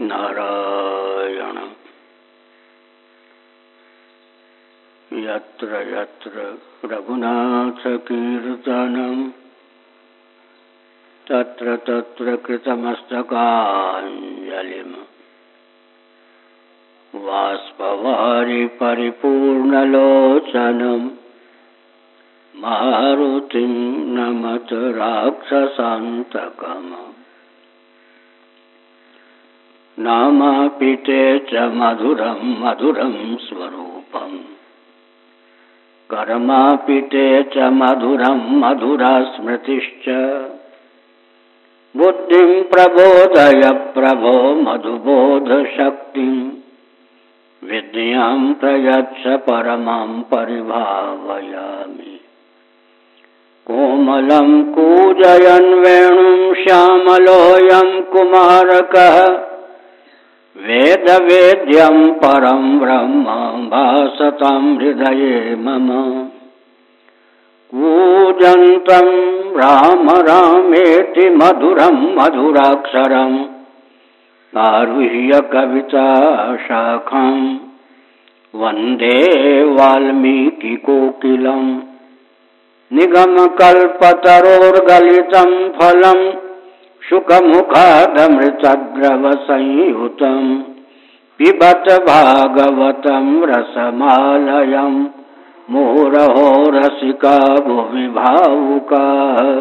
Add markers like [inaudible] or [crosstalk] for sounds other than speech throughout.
नारायण। यत्र यत्र रघुनाथकीर्तनम् तत्र तत्र कृतमस्तकाञ्जलिम्। वाष्पवारि परिपूर्णलोचनम् मारुतिं नमत राक्षसान्तकम्। नामापिते च मधुरं मधुरं स्वरूपम्। कर्मापिते च मधुरं मधुरा स्मृतिश्च बुद्धिं प्रबोधय, प्रभो मधुबोधशक्तिम्। विद्यां प्रयच्छ, परमां परिभावयामि। कोमलं कूजयन् वेणुं श्यामलोऽयं कुमारकः। वेदवेद्यं परं ब्रह्म भासतां हृदये मम। कूजन्तं राम रामेति मधुरं मधुराक्षरम् आरुह्य कविता शाखां वंदे वाल्मीकिकोकिलम्, निगमकल्पतरोर्गलितं फलं शुकमुखादमृतद्रवसंयुतं पिबत भागवतं रसमालयं मुहुरहो रसिका भुवि भावुकाः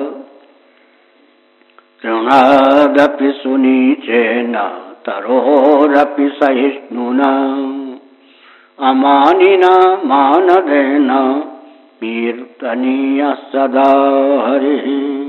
तृणादपि सुनीचेन, तरोरपि सहिष्णुना। अमानिना मानदेन, कीर्तनीयः सदा हरिः।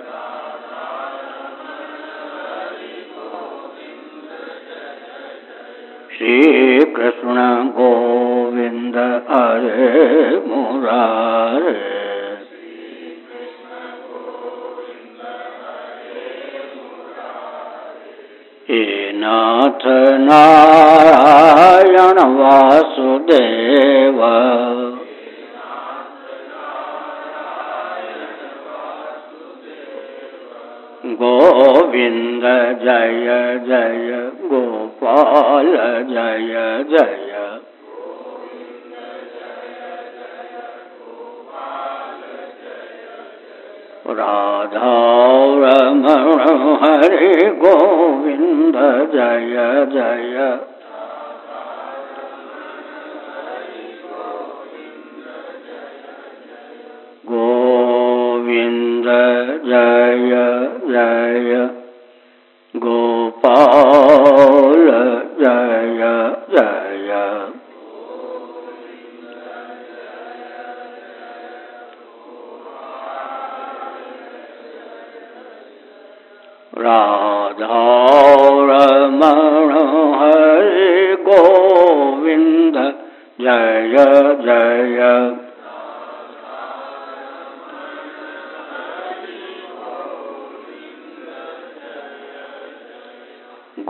श्री कृष्ण गोविंद हरे मुरारे। हे नाथ नारायण वासुदेव। गोविंद जय जय गोपाल जय जय राधा हरे गोविंद जय जय गोविंद जय जय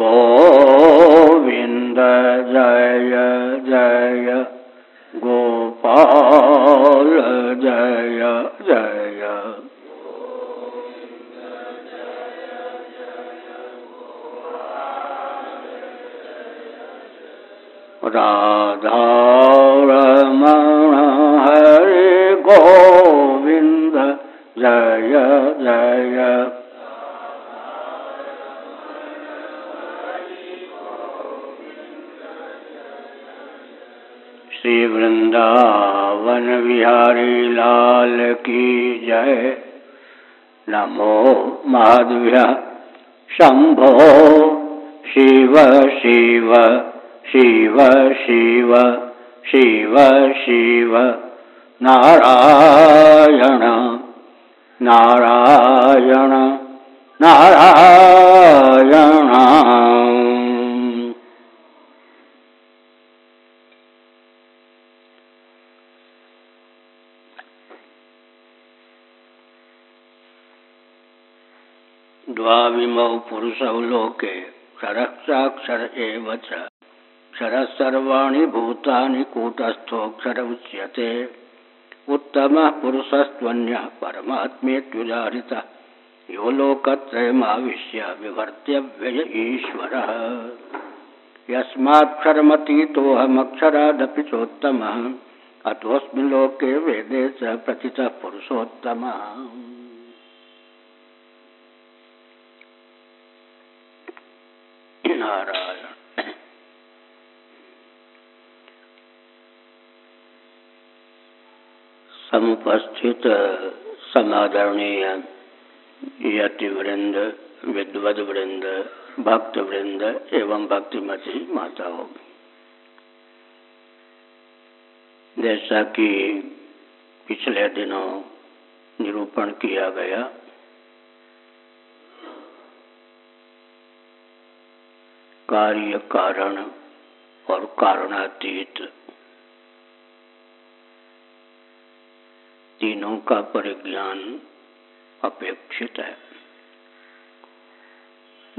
गोविंद च क्षरः सर्वाणि भूतानि कूटस्थोऽक्षर उच्यते। उत्तमः पुरुषस्त्वन्यः परमात्मेत्युदाहृतः यो लोकत्रयमाविश्य विभर्त्यव्यय ईश्वरः। यस्माक्षरमतीतोऽहमक्षरादपि चोत्तमः। अतोऽस्मिन् लोके वेदे च प्रतितः पुरुषोत्तमः नारायण समुपस्थित समादरणीय यतिवृंद विद्वद वृंद भक्त वृंद एवं भक्तिमती माता होगी जैसा कि पिछले दिनों निरूपण किया गया, कार्य कारण और कारणातीत तीनों का परिज्ञान अपेक्षित है।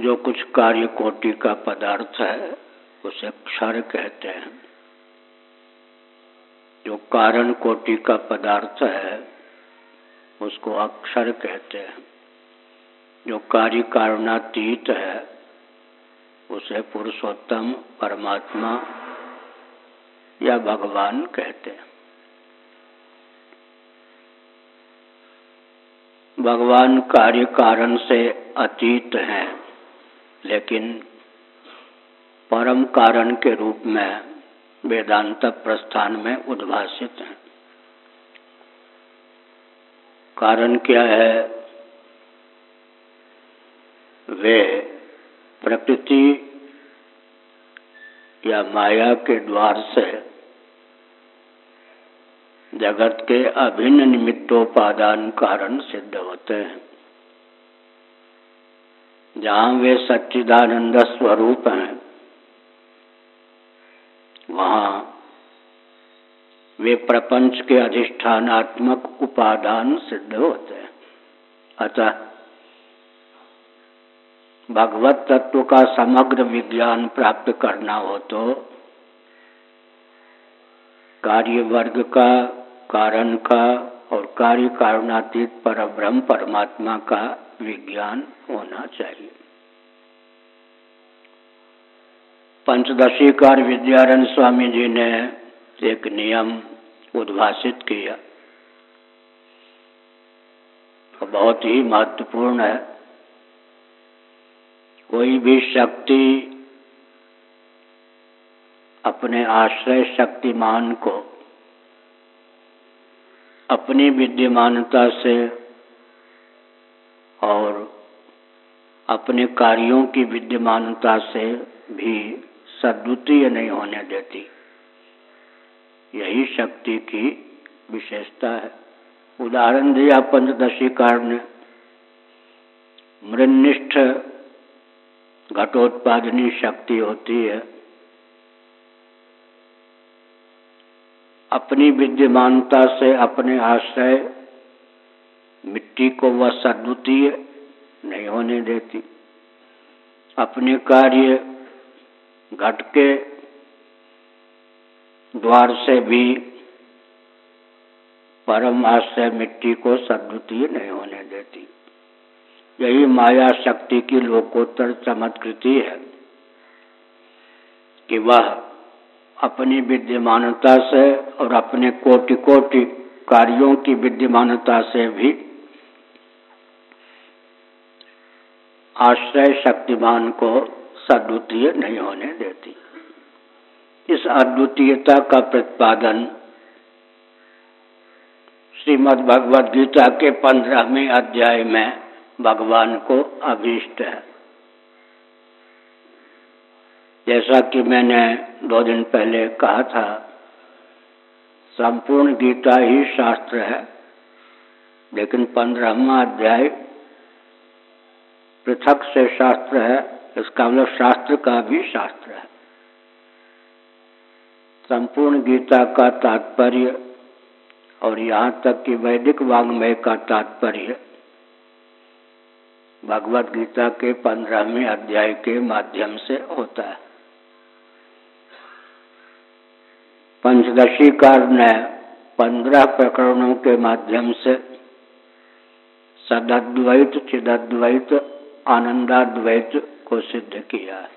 जो कुछ कार्य कोटि का पदार्थ है, उसे क्षर कहते हैं। जो कारण कोटि का पदार्थ है, उसको अक्षर कहते हैं। जो कार्य कारणातीत है, उसे पुरुषोत्तम परमात्मा या भगवान कहते हैं। भगवान कार्य कारण से अतीत हैं, लेकिन परम कारण के रूप में वेदांत प्रस्थान में उद्भाषित हैं। कारण क्या है? वे प्रकृति या माया के द्वार से जगत के अभिन्न निमित्तोपादान कारण सिद्ध होते हैं। जहाँ वे सच्चिदानंद स्वरूप हैं, वहाँ वे प्रपंच के अधिष्ठानात्मक उपादान सिद्ध होते हैं। अतः भगवत तत्व का समग्र विज्ञान प्राप्त करना हो तो कार्य वर्ग का कारण का और कार्य कारणातीत पर ब्रह्म परमात्मा का विज्ञान होना चाहिए। पंचदशी कार विद्यारण स्वामी जी ने एक नियम उद्भाषित किया। तो बहुत ही महत्वपूर्ण है। कोई भी शक्ति अपने आश्रय शक्तिमान को अपनी विद्यमानता से और अपने कार्यों की विद्यमानता से भी सद्वितीय नहीं होने देती। यही शक्ति की विशेषता है। उदाहरण दिया पंचदशी कार ने। मृनिष्ठ घटोत्पादनी शक्ति होती है। अपनी विद्यमानता से अपने आश्रय, मिट्टी को वह सद्वितीय नहीं होने देती। अपने कार्य घट के द्वार से भी परम आश्रय मिट्टी को सद्वितीय नहीं होने देती। यही माया शक्ति की लोकोत्तर चमत्कृति है कि वह अपनी विद्यमानता से और अपने कोटि कोटि कार्यों की विद्यमानता से भी आश्रय शक्तिमान को सद्वितीय नहीं होने देती। इस अद्वितीयता का प्रतिपादन श्रीमद् भगवद गीता के पंद्रहवें अध्याय में भगवान को अभीष्ट है। जैसा कि मैंने दो दिन पहले कहा था, संपूर्ण गीता ही शास्त्र है, लेकिन पंद्रहवा अध्याय पृथक से शास्त्र है, इसका मतलब शास्त्र का भी शास्त्र है। संपूर्ण गीता का तात्पर्य और यहाँ तक कि वैदिक वांग्मय का तात्पर्य भगवत गीता के पंद्रहवें अध्याय के माध्यम से होता है। पंचदशी कार ने पंद्रह प्रकरणों के माध्यम से सदद्वैत, चिदद्वैत, आनंदाद्वैत को सिद्ध किया है।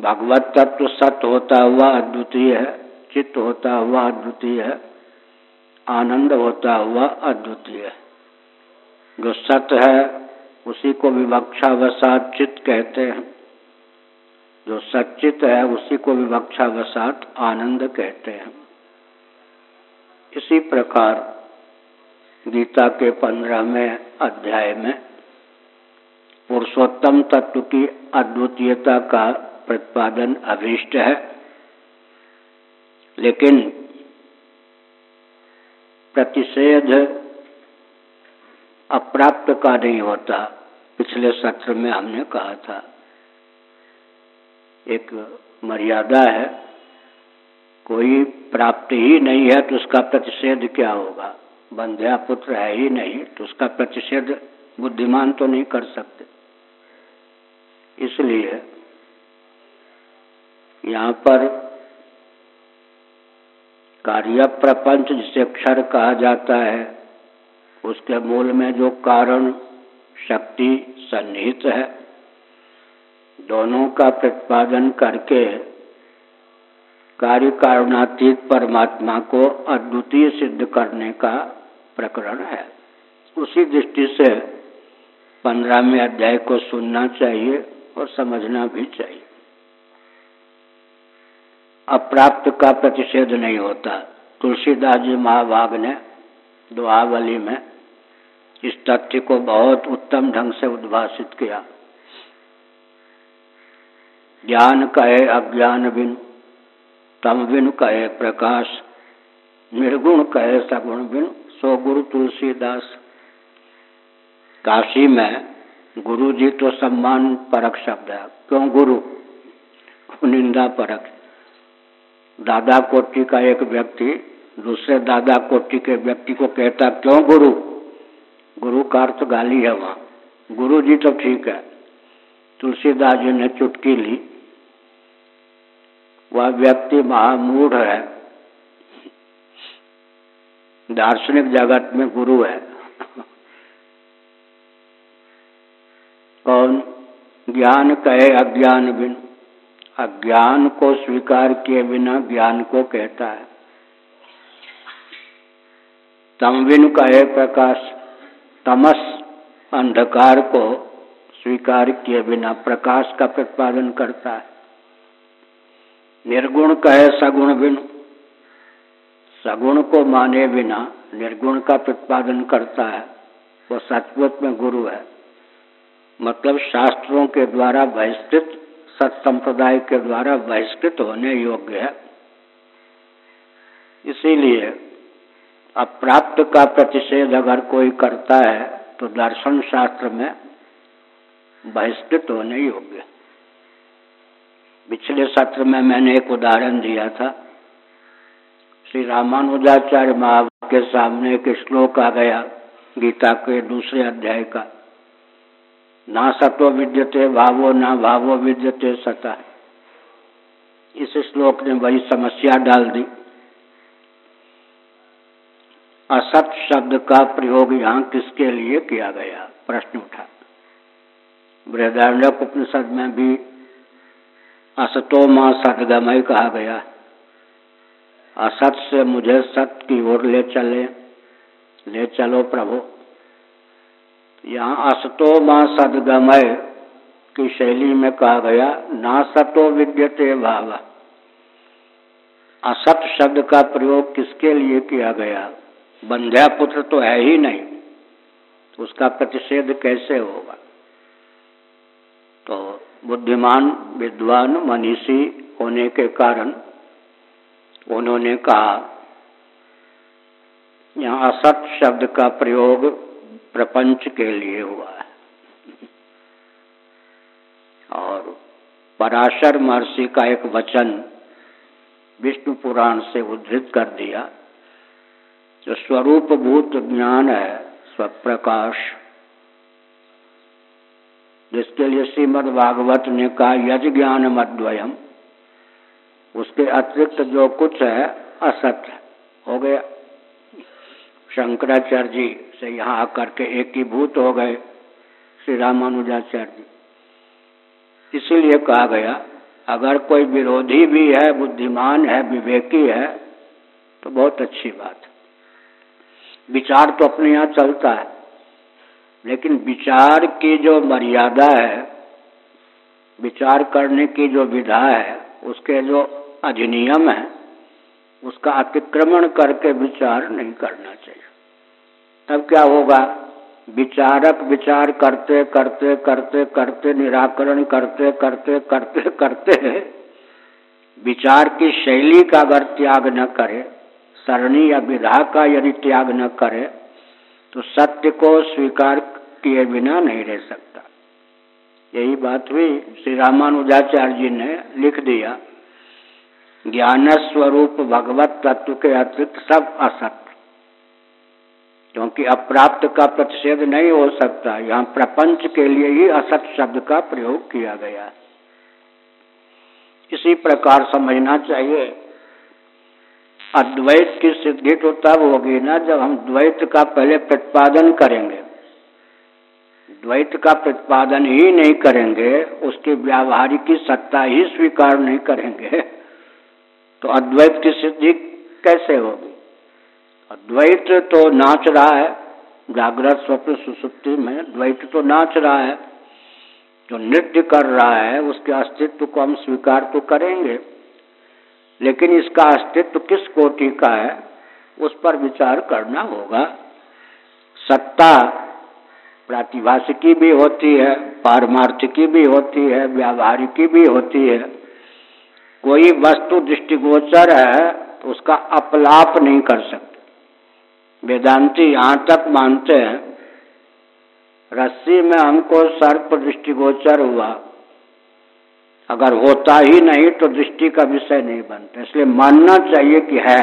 भगवत तत्व सत्य होता हुआ अद्वितीय है, चित्त होता हुआ अद्वितीय है, आनंद होता हुआ अद्वितीय है। जो सत्य है, उसी को विवक्षावसात चित्त कहते हैं। जो सचित है, उसी को विवक्षावसात आनंद कहते हैं। इसी प्रकार गीता के पंद्रहवें अध्याय में पुरुषोत्तम तत्व की अद्वितीयता का प्रतिपादन अभीष्ट है। लेकिन प्रतिषेध अप्राप्त का नहीं होता, पिछले सत्र में हमने कहा था। एक मर्यादा है, कोई प्राप्ति ही नहीं है तो उसका प्रतिषेध क्या होगा? बंध्या पुत्र है ही नहीं तो उसका प्रतिषेध बुद्धिमान तो नहीं कर सकते। इसलिए यहाँ पर कार्य प्रपंच जिसे क्षर कहा जाता है, उसके मूल में जो कारण, शक्ति, सन्निहित है दोनों का प्रतिपादन करके कार्य कारणातीत परमात्मा को अद्वितीय सिद्ध करने का प्रकरण है। उसी दृष्टि से पंद्रहवें अध्याय को सुनना चाहिए और समझना भी चाहिए। अप्राप्त का प्रतिषेध नहीं होता। तुलसीदास जी महाभाग ने दुआवली में इस तथ्य को बहुत उत्तम ढंग से उद्भाषित किया। ज्ञान कहे, अज्ञान बिन। तम बिन कहे, प्रकाश। निर्गुण कहे, सगुण बिन। सो गुरु तुलसीदास। काशी में गुरु जी तो सम्मान परक शब्द है। क्यों गुरु? निंदा परक। दादा कोटि का एक व्यक्ति दूसरे दादा कोटि के व्यक्ति को कहता, क्यों गुरु? गुरु का अर्थ गाली है वहाँ। गुरु जी तो ठीक है। तुलसीदास जी ने चुटकी ली। वह व्यक्ति महामूढ़ है। दार्शनिक जगत में गुरु है। कौन ज्ञान कहे अज्ञान बिन। अज्ञान को स्वीकार किए बिना ज्ञान को कहता है। तमविन कहे प्रकाश। तमस अंधकार को स्वीकार किए बिना प्रकाश का प्रतिपादन करता है। निर्गुण कहे सगुण बिन। सगुण को माने बिना निर्गुण का प्रतिपादन करता है, वो सचमुच में गुरु है। मतलब शास्त्रों के द्वारा बहिष्कृत, सत संप्रदाय के द्वारा बहिष्कृत होने योग्य है। इसीलिए अप्राप्त का प्रतिषेध अगर कोई करता है तो दर्शन शास्त्र में बहिष्कृत होने योग्य पिछले सत्र में मैंने एक उदाहरण दिया था। श्री रामानुजाचार्य महाभारत के सामने एक श्लोक आ गया, गीता के दूसरे अध्याय का। ना सत्व विद्यते, भावो ना भावो विद्यते सता इस श्लोक ने बड़ी समस्या डाल दी। असत शब्द का प्रयोग यहाँ किसके लिए किया गया? प्रश्न उठा। बृहदारण्यक उपनिषद में भी असतो माँ सदगमय कहा गया। असत से मुझे सत्य की ओर ले चले। ले चलो प्रभु। यहाँ असतो माँ सदगमय की शैली में कहा गया, ना सतो विद्यते भाव। असत शब्द का प्रयोग किसके लिए किया गया? बंध्या पुत्र तो है ही नहीं। उसका प्रतिषेध कैसे होगा? तो बुद्धिमान, विद्वान, मनीषी होने के कारण उन्होंने कहा, यहाँ असत शब्द का प्रयोग प्रपंच के लिए हुआ है। और पराशर महर्षि का एक वचन विष्णु पुराण से उद्धृत कर दिया, जो स्वरूप भूत ज्ञान है, स्वप्रकाश जिसके लिए श्रीमद भागवत ने कहा, यज ज्ञान मद्वयम उसके अतिरिक्त जो कुछ है, असत हो। गया। शंकराचार्य जी से यहाँ आकर के एक ही भूत हो गए श्री रामानुजाचार्य जी इसीलिए कहा गया, अगर कोई विरोधी भी है, बुद्धिमान है, विवेकी है तो बहुत अच्छी बात विचार तो अपने यहाँ चलता है। लेकिन विचार की जो मर्यादा है, विचार करने की जो विधा है, उसके जो अधिनियम है, उसका अतिक्रमण करके विचार नहीं करना चाहिए। तब क्या होगा? विचारक विचार करते करते करते करते, निराकरण करते करते करते करते विचार की शैली का अगर त्याग न करे, सरणी या विधा का यदि त्याग न करे तो सत्य को स्वीकार किए बिना नहीं रह सकता। यही बात भी श्री रामानुजाचार्य जी ने लिख दिया ज्ञान स्वरूप भगवत तत्व के अतिरिक्त सब असत्य, क्योंकि अप्राप्त का प्रतिषेध नहीं हो सकता। यहाँ प्रपंच के लिए ही असत शब्द का प्रयोग किया गया इसी प्रकार समझना चाहिए, अद्वैत की सिद्धि तो तब होगी ना जब हम द्वैत का पहले प्रतिपादन करेंगे। द्वैत का प्रतिपादन ही नहीं करेंगे, उसकी व्यावहारिक सत्ता ही स्वीकार नहीं करेंगे तो अद्वैत की सिद्धि कैसे होगी? द्वैत तो नाच रहा है, जागृत स्वप्न सुसुप्ति में द्वैत तो नाच रहा है, जो नृत्य कर रहा है, उसके अस्तित्व को हम स्वीकार तो करेंगे, लेकिन इसका अस्तित्व किस कोटि का है, उस पर विचार करना होगा। सत्ता प्रातिभाषिकी भी होती है पारमार्थिकी भी होती है व्यावहारिकी भी होती है। कोई वस्तु दृष्टिगोचर है तो उसका अपलाप नहीं कर सकते। वेदांती यहाँ तक मानते हैं, रस्सी में हमको सर्प दृष्टिगोचर हुआ। अगर होता ही नहीं तो दृष्टि का विषय नहीं बनता। इसलिए मानना चाहिए कि है।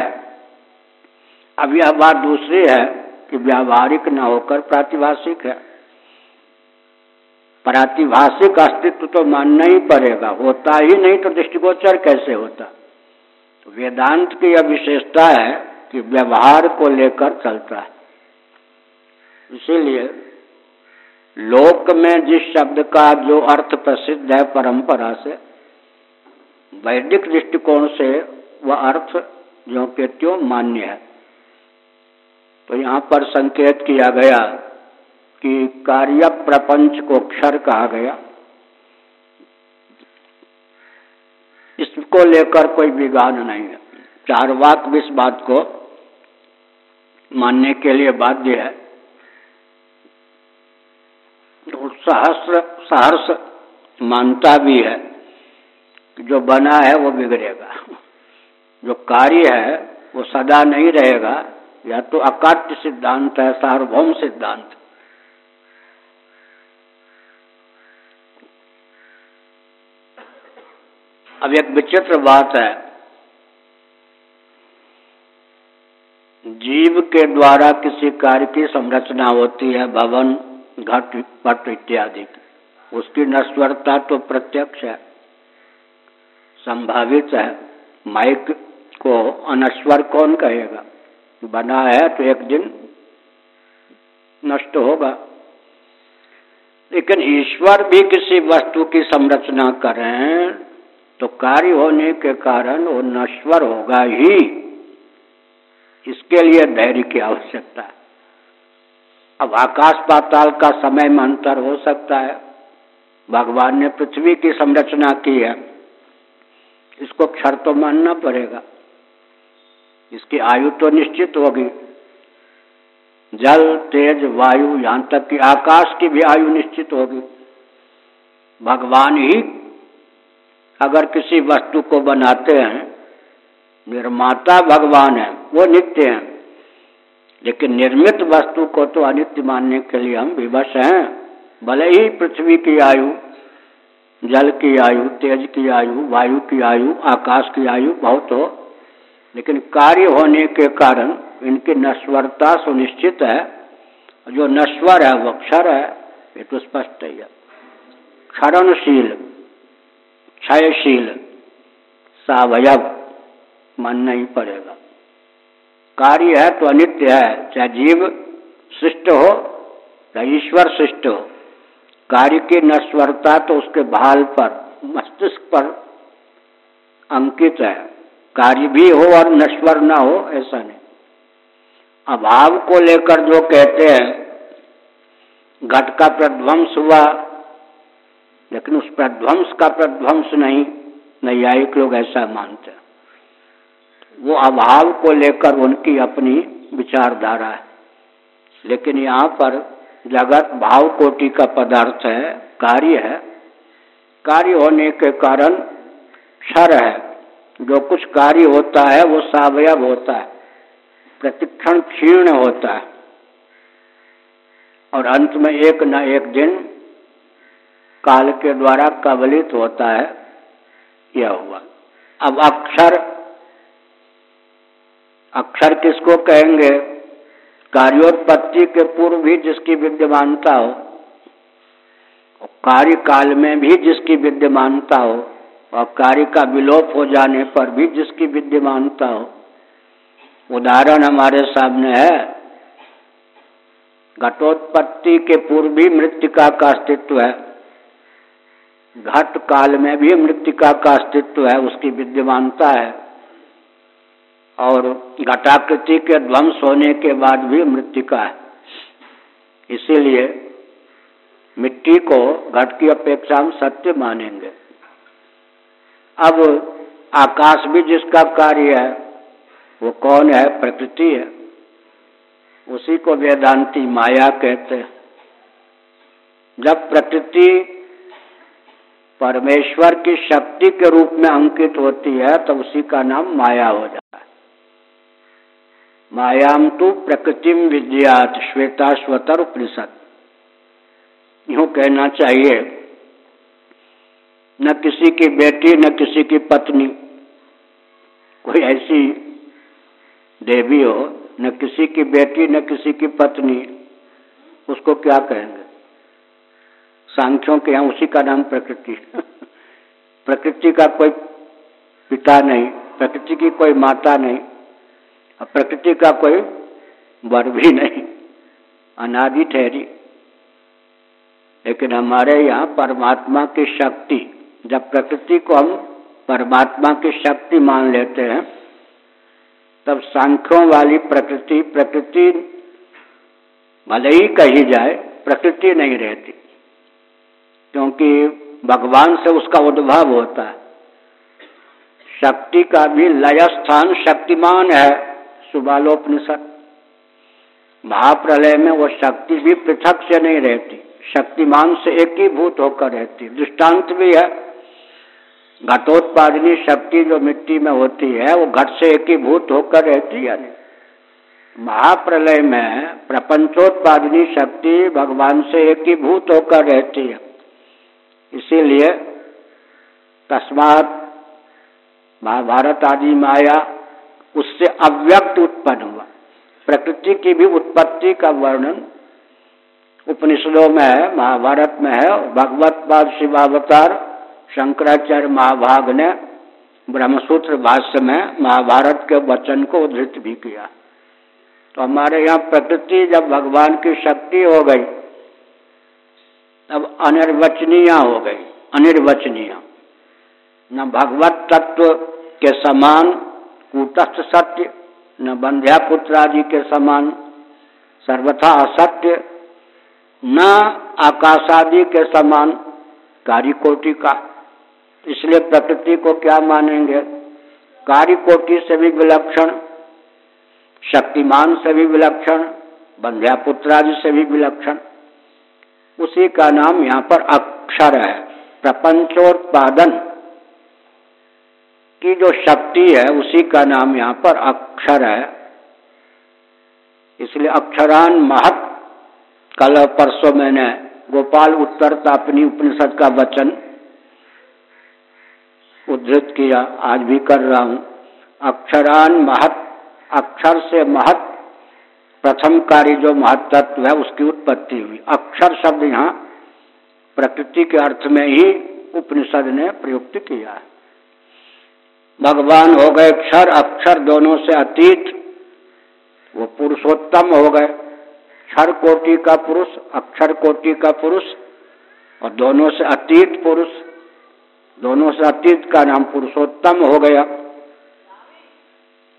अब यह बात दूसरी है कि व्यावहारिक न होकर प्रातिभाषिक है। प्रातिभाषिक अस्तित्व तो मानना ही पड़ेगा। होता ही नहीं तो दृष्टिगोचर कैसे होता? तो वेदांत की यह विशेषता है कि व्यवहार को लेकर चलता है। इसीलिए लोक में जिस शब्द का जो अर्थ प्रसिद्ध है परंपरा से, वैदिक दृष्टिकोण से वह अर्थ जो के त्यों मान्य है। तो यहाँ पर संकेत किया गया कि कार्य प्रपंच को क्षर कहा गया। इसको लेकर कोई विवाद नहीं है। चार वाक भी इस बात को मानने के लिए बाध्य है। सहस्र, सहर्ष मानता भी है। कि जो बना है वो बिगड़ेगा। जो कार्य है वो सदा नहीं रहेगा। या तो अकाट्य सिद्धांत है, सार्वभौम सिद्धांत। अब एक विचित्र बात है। जीव के द्वारा किसी कार्य की संरचना होती है, भवन, घट, पट इत्यादि। उसकी नश्वरता तो प्रत्यक्ष है। संभावित है। माइक को अनश्वर कौन कहेगा? बना है तो एक दिन नष्ट होगा। लेकिन ईश्वर भी किसी वस्तु की संरचना करें तो कार्य होने के कारण वो नश्वर होगा ही। इसके लिए धैर्य की आवश्यकता है। अब आकाश पाताल का समय में अंतर हो सकता है। भगवान ने पृथ्वी की संरचना की है। इसको क्षर तो मानना पड़ेगा। इसकी आयु तो निश्चित होगी। जल, तेज, वायु, यहाँ तक कि आकाश की भी आयु निश्चित होगी। भगवान ही अगर किसी वस्तु को बनाते हैं, निर्माता भगवान है, वो नित्य है। लेकिन निर्मित वस्तु को तो अनित्य मानने के लिए हम विवश हैं। भले ही पृथ्वी की आयु, जल की आयु, तेज की आयु, वायु की आयु, आकाश की आयु बहुत हो, लेकिन कार्य होने के कारण इनकी नश्वरता सुनिश्चित है। जो नश्वर है, वो क्षर है, ये तो स्पष्ट है। क्षरणशील। क्षयशील। सावयव मानना ही पड़ेगा। कार्य है तो अनित्य है, चाहे जीव शिष्ट हो या ईश्वर शिष्ट हो। कार्य की नश्वरता तो उसके भाल पर, मस्तिष्क पर अंकित है। कार्य भी हो और नश्वर ना हो, ऐसा नहीं। अभाव को लेकर जो कहते हैं, घट का प्रध्वंस हुआ लेकिन उस प्रध्वंस का प्रध्वंस नहीं, नैयायिक लोग ऐसा मानते वो अभाव को लेकर उनकी अपनी विचारधारा है। लेकिन यहाँ पर जगत भाव कोटि का पदार्थ है, कार्य है। कार्य होने के कारण क्षर है। जो कुछ कार्य होता है, वो सावयव होता है। प्रतिक्षण क्षीर्ण होता है। और अंत में एक न एक दिन काल के द्वारा कबलित होता है, यह हुआ। अब अक्षर अक्षर किसको कहेंगे? कार्योत्पत्ति के पूर्व भी जिसकी विद्यमानता हो कार्य काल में भी जिसकी विद्यमानता हो, और कार्य का विलोप हो जाने पर भी जिसकी विद्यमानता हो। उदाहरण हमारे सामने है, घटोत्पत्ति के पूर्व भी मृतिका का अस्तित्व है। घट काल में भी मृतिका का अस्तित्व है, उसकी विद्यमानता है। और घटाकृति के ध्वंस होने के बाद भी मृतिका है। इसीलिए मिट्टी को घट की अपेक्षा हम सत्य मानेंगे। अब आकाश भी जिसका कार्य है, वो कौन है? प्रकृति है। उसी को वेदांती माया कहते हैं। जब प्रकृति परमेश्वर की शक्ति के रूप में अंकित होती है तो उसी का नाम माया हो जाता है। मायाम तो प्रकृतिम विद्यात, श्वेता स्वतर उपनिषद। यूँ कहना चाहिए, न किसी की बेटी, न किसी की पत्नी, कोई ऐसी देवी हो, न किसी की बेटी, न किसी की पत्नी, उसको क्या कहेंगे? सांख्यों के यहाँ उसी का नाम प्रकृति। [laughs] प्रकृति का कोई पिता नहीं, प्रकृति की कोई माता नहीं, और प्रकृति का कोई वर भी नहीं। अनादि ठहरी। लेकिन हमारे यहाँ परमात्मा की शक्ति, जब प्रकृति को हम परमात्मा की शक्ति मान लेते हैं, तब सांख्यों वाली प्रकृति प्रकृति भले ही कही जाए, प्रकृति नहीं रहती। क्योंकि भगवान से उसका उद्भव होता है। शक्ति का भी लय स्थान शक्तिमान है सुबालोपनिषद महाप्रलय में वो शक्ति भी पृथक से नहीं रहती, शक्तिमान से एक ही भूत होकर रहती। दृष्टांत भी है। घटोत्पादनी शक्ति जो मिट्टी में होती है, वो घट से एक ही भूत होकर रहती है। महाप्रलय में प्रपंचोत्पादनी शक्ति भगवान से एक ही भूत होकर रहती है। इसीलिए तस्मात महाभारत आदि माया उससे अव्यक्त उत्पन्न हुआ। प्रकृति की भी उत्पत्ति का वर्णन उपनिषदों में है, महाभारत में है भगवत पाद शिवावतार शंकराचार्य महाभाग ने ब्रह्मसूत्र भाष्य में महाभारत के वचन को उद्धृत भी किया। तो हमारे यहाँ प्रकृति जब भगवान की शक्ति हो गई तब अनिर्वचनीय हो गई। अनिर्वचनीय। न भगवत तत्व के समान, कूटस्थ सत्य, न बंध्या पुत्र आदि के समान, सर्वथा असत्य, न आकाशादि के समान कार्यकोटि का। इसलिए प्रकृति को क्या मानेंगे? कार्य कोटि से भी विलक्षण, शक्तिमान से भी विलक्षण बंध्यापुत्रादि से भी विलक्षण। उसी का नाम यहाँ पर अक्षर है। प्रपंचोत्पादन की जो शक्ति है, उसी का नाम यहाँ पर अक्षर है। इसलिए अक्षरान महत, कल परसों मैंने गोपाल उत्तर तापनी उपनिषद का वचन उद्धृत किया, आज भी कर रहा हूँ। अक्षरान महत, अक्षर से महत प्रथम कार्य जो महत्व है, उसकी उत्पत्ति हुई। अक्षर शब्द यहाँ प्रकृति के अर्थ में ही उपनिषद ने प्रयुक्त किया है। भगवान हो गए क्षर, अक्षर दोनों से अतीत, वो पुरुषोत्तम हो गए। क्षर कोटि का पुरुष, अक्षर कोटि का पुरुष, और दोनों से अतीत पुरुष। दोनों से अतीत का नाम पुरुषोत्तम हो गया।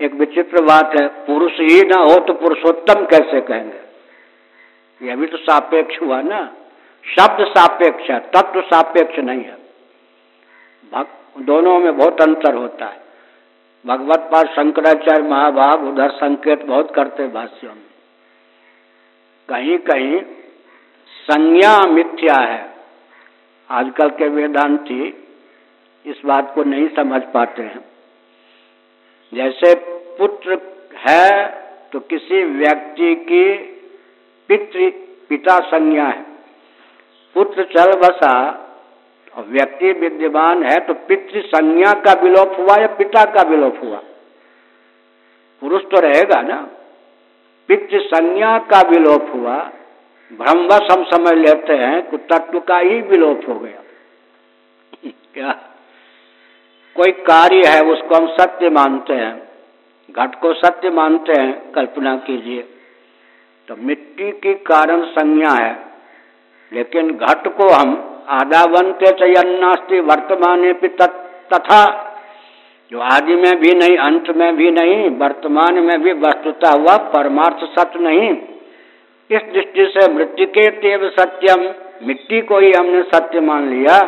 एक विचित्र बात है, पुरुष ही ना हो तो पुरुषोत्तम कैसे कहेंगे? यह भी तो सापेक्ष हुआ ना। शब्द सापेक्ष है, तत्व सापेक्ष नहीं है। दोनों में बहुत अंतर होता है। भगवत पाद शंकराचार्य महाभाग, उधर संकेत बहुत करते भाष्यों में। कहीं कहीं संज्ञा मिथ्या है। आजकल के वेदांती इस बात को नहीं समझ पाते हैं। जैसे पुत्र है तो किसी व्यक्ति की पितृ, पिता संज्ञा है। पुत्र चल बसा और व्यक्ति विद्यमान है तो पितृ संज्ञा का विलोप हुआ या पिता का विलोप हुआ? पुरुष तो रहेगा ना। पितृ संज्ञा का विलोप हुआ भ्रमवश हम समझ लेते हैं कि तत्व का ही विलोप हो गया। [laughs] क्या कोई कार्य है उसको हम सत्य मानते हैं, घट को सत्य मानते हैं कल्पना कीजिए। तो मिट्टी की कारण संज्ञा है, लेकिन घट को हम बनते चयन्नास्ति वर्तमान तथा, जो आदि में भी नहीं, अंत में भी नहीं, वर्तमान में भी वस्तुता हुआ, परमार्थ सत्य नहीं। इस दृष्टि से मृत्यु के तेव सत्यम, मिट्टी को ही हमने सत्य मान लिया।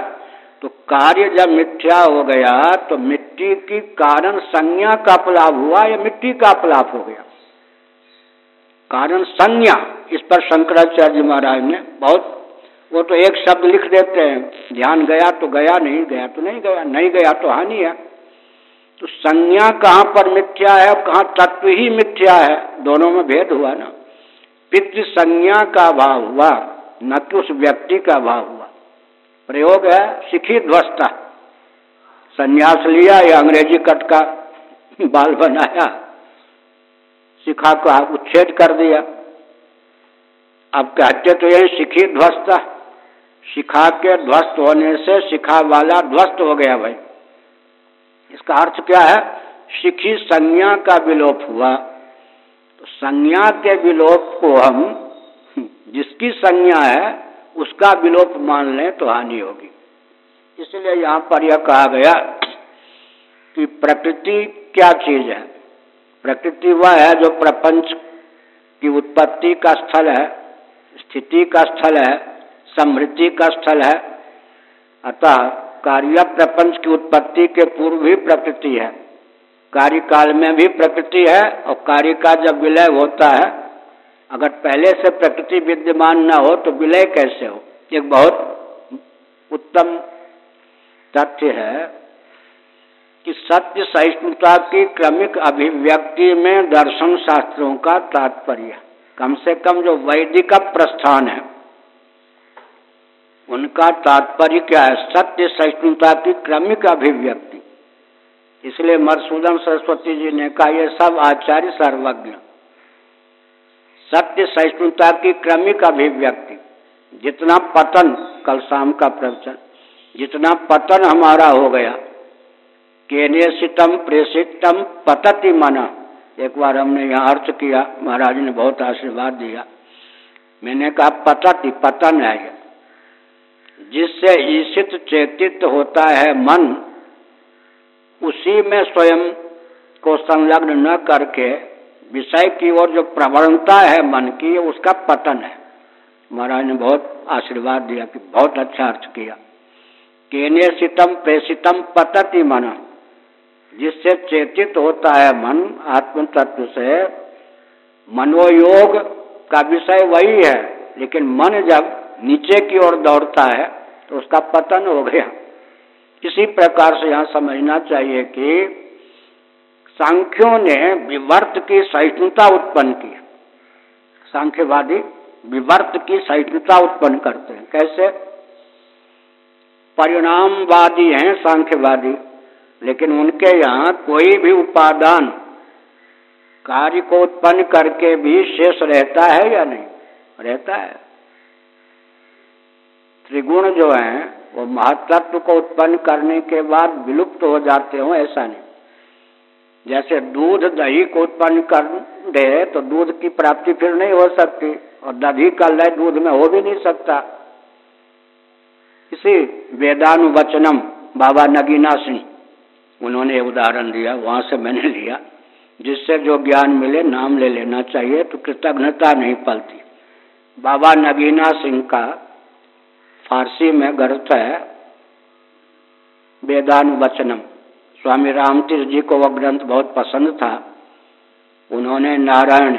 तो कार्य जब मिथ्या हो गया तो मिट्टी की कारण संज्ञा का अपलाप हुआ या मिट्टी का अपलाप हो गया? कारण संज्ञा, इस पर शंकराचार्य महाराज ने बहुत, वो तो एक शब्द लिख देते हैं, ध्यान गया तो गया, नहीं गया तो नहीं गया नहीं गया तो हानि है। तो संज्ञा कहाँ पर मिथ्या है और कहाँ तत्व ही मिथ्या है? दोनों में भेद हुआ ना। पितृ संज्ञा का भाव हुआ, न कि उस व्यक्ति का भाव प्रयोग है, सिखी ध्वस्ता संन्यास लिया, या अंग्रेज़ी कट का बाल बनाया। शिखा को उच्छेद कर दिया। अब कहते तो यही सिखी ध्वस्त शिखा के ध्वस्त होने से शिखा वाला ध्वस्त हो गया भाई। इसका अर्थ क्या है? शिखी संज्ञा का विलोप हुआ। तो संज्ञा के विलोप को हम, जिसकी संज्ञा है उसका विलोप मान लें तो हानि होगी। इसलिए यहाँ पर यह कहा गया कि प्रकृति क्या चीज़ है? प्रकृति वह है जो प्रपंच की उत्पत्ति का स्थल है, स्थिति का स्थल है, समृद्धि का स्थल है, अतः कार्य प्रपंच की उत्पत्ति के पूर्व भी प्रकृति है। कार्यकाल में भी प्रकृति है और कार्य का जब विलय होता है अगर पहले से प्रकृति विद्यमान न हो तो विलय कैसे हो? एक बहुत उत्तम तथ्य है कि सत्य सहिष्णुता की क्रमिक अभिव्यक्ति में दर्शन शास्त्रों का तात्पर्य कम से कम जो वैदिक प्रस्थान है, उनका तात्पर्य क्या है? सत्य सहिष्णुता की क्रमिक अभिव्यक्ति। इसलिए मधुसूदन सरस्वती जी ने कहा यह सब आचार्य सर्वज्ञ सत्य सहिष्णुता की क्रमिक अभिव्यक्ति। जितना पतन कल शाम का प्रवचन, जितना पतन हमारा हो गया, केनेशितम प्रेषितम पतति मना। एक बार हमने यहाँ अर्थ किया, महाराज ने बहुत आशीर्वाद दिया। मैंने कहा, पतति, पतन है जिससे ईषित चेतित होता है मन, उसी में स्वयं को संलग्न न करके विषय की ओर जो प्रवणता है मन की, उसका पतन है। महाराज ने बहुत आशीर्वाद दिया कि बहुत अच्छा अर्थ किया। केने सितम प्रेषितम पतति मन। जिससे चेतित होता है मन आत्म तत्व से मनोयोग का विषय वही है। लेकिन मन जब नीचे की ओर दौड़ता है तो उसका पतन हो गया। इसी प्रकार से यहाँ समझना चाहिए कि सांख्यों ने विवर्त की सहिष्णुता उत्पन्न की। सांख्यवादी विवर्त की सहिष्णुता उत्पन्न करते हैं। कैसे? परिणामवादी हैं सांख्यवादी, लेकिन उनके यहाँ कोई भी उपादान कार्य को उत्पन्न करके भी शेष रहता है या नहीं? रहता है। त्रिगुण जो है, वो महत्व को उत्पन्न करने के बाद विलुप्त हो जाते हो, ऐसा नहीं। जैसे दूध दही को उत्पन्न कर दे तो दूध की प्राप्ति फिर नहीं हो सकती, और दही का लय दूध में हो भी नहीं सकता। इसी वेदानुवचनम, बाबा नगीना सिंह, उन्होंने उदाहरण दिया, वहाँ से मैंने लिया, जिससे जो ज्ञान मिले, नाम ले लेना चाहिए तो कृतज्ञता नहीं पलती। बाबा नगीना सिंह का फारसी में ग्रंथ है, वेदानुवचनम। स्वामी रामतीर्थ जी को वह ग्रंथ बहुत पसंद था। उन्होंने नारायण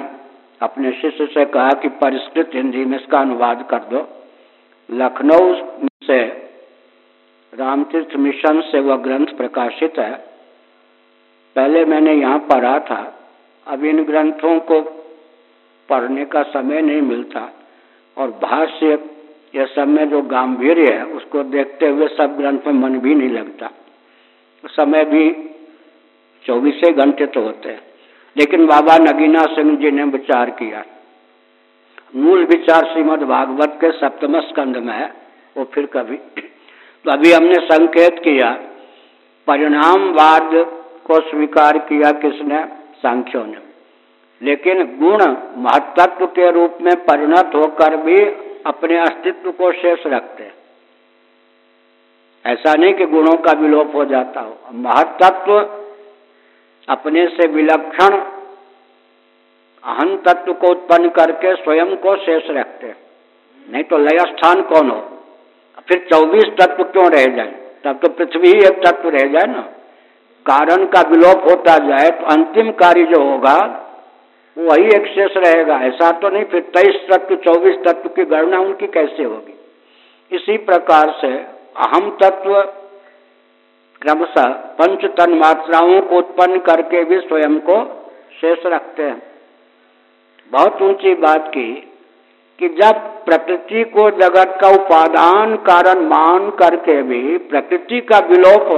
अपने शिष्य से कहा कि परिष्कृत हिंदी में इसका अनुवाद कर दो। लखनऊ से रामतीर्थ मिशन से वह ग्रंथ प्रकाशित है। पहले मैंने यहाँ पढ़ा था। अब इन ग्रंथों को पढ़ने का समय नहीं मिलता और भाष्य यह सब में जो गांधीर्य है, उसको देखते हुए सब ग्रंथ में मन भी नहीं लगता। समय भी चौबीसे घंटे तो होते हैं। लेकिन बाबा नगीना सिंह जी ने विचार किया। मूल विचार श्रीमद भागवत के सप्तम स्कंद में है, वो फिर कभी। तो अभी हमने संकेत किया परिणामवाद को स्वीकार किया किसने? सांख्यों ने। लेकिन गुण महत्व के रूप में परिणत होकर भी अपने अस्तित्व को शेष रखते हैं। ऐसा नहीं कि गुणों का विलोप हो जाता हो। महत्व अपने से विलक्षण अहम तत्व को उत्पन्न करके स्वयं को शेष रखते नहीं तो लय स्थान कौन हो? फिर चौबीस तत्व क्यों रह जाए? तब तो पृथ्वी ही एक तत्व रह जाए ना। कारण का विलोप होता जाए तो अंतिम कार्य जो होगा, वही एक शेष रहेगा। ऐसा तो नहीं, फिर तेईस तत्व, चौबीस तत्व की गणना उनकी कैसे होगी? इसी प्रकार से अहम तत्व क्रमशः पंच तन मात्राओं को उत्पन्न करके भी स्वयं को शेष रखते हैं। बहुत ऊँची बात की कि जब प्रकृति को जगत का उपादान कारण मान करके भी प्रकृति का विलोप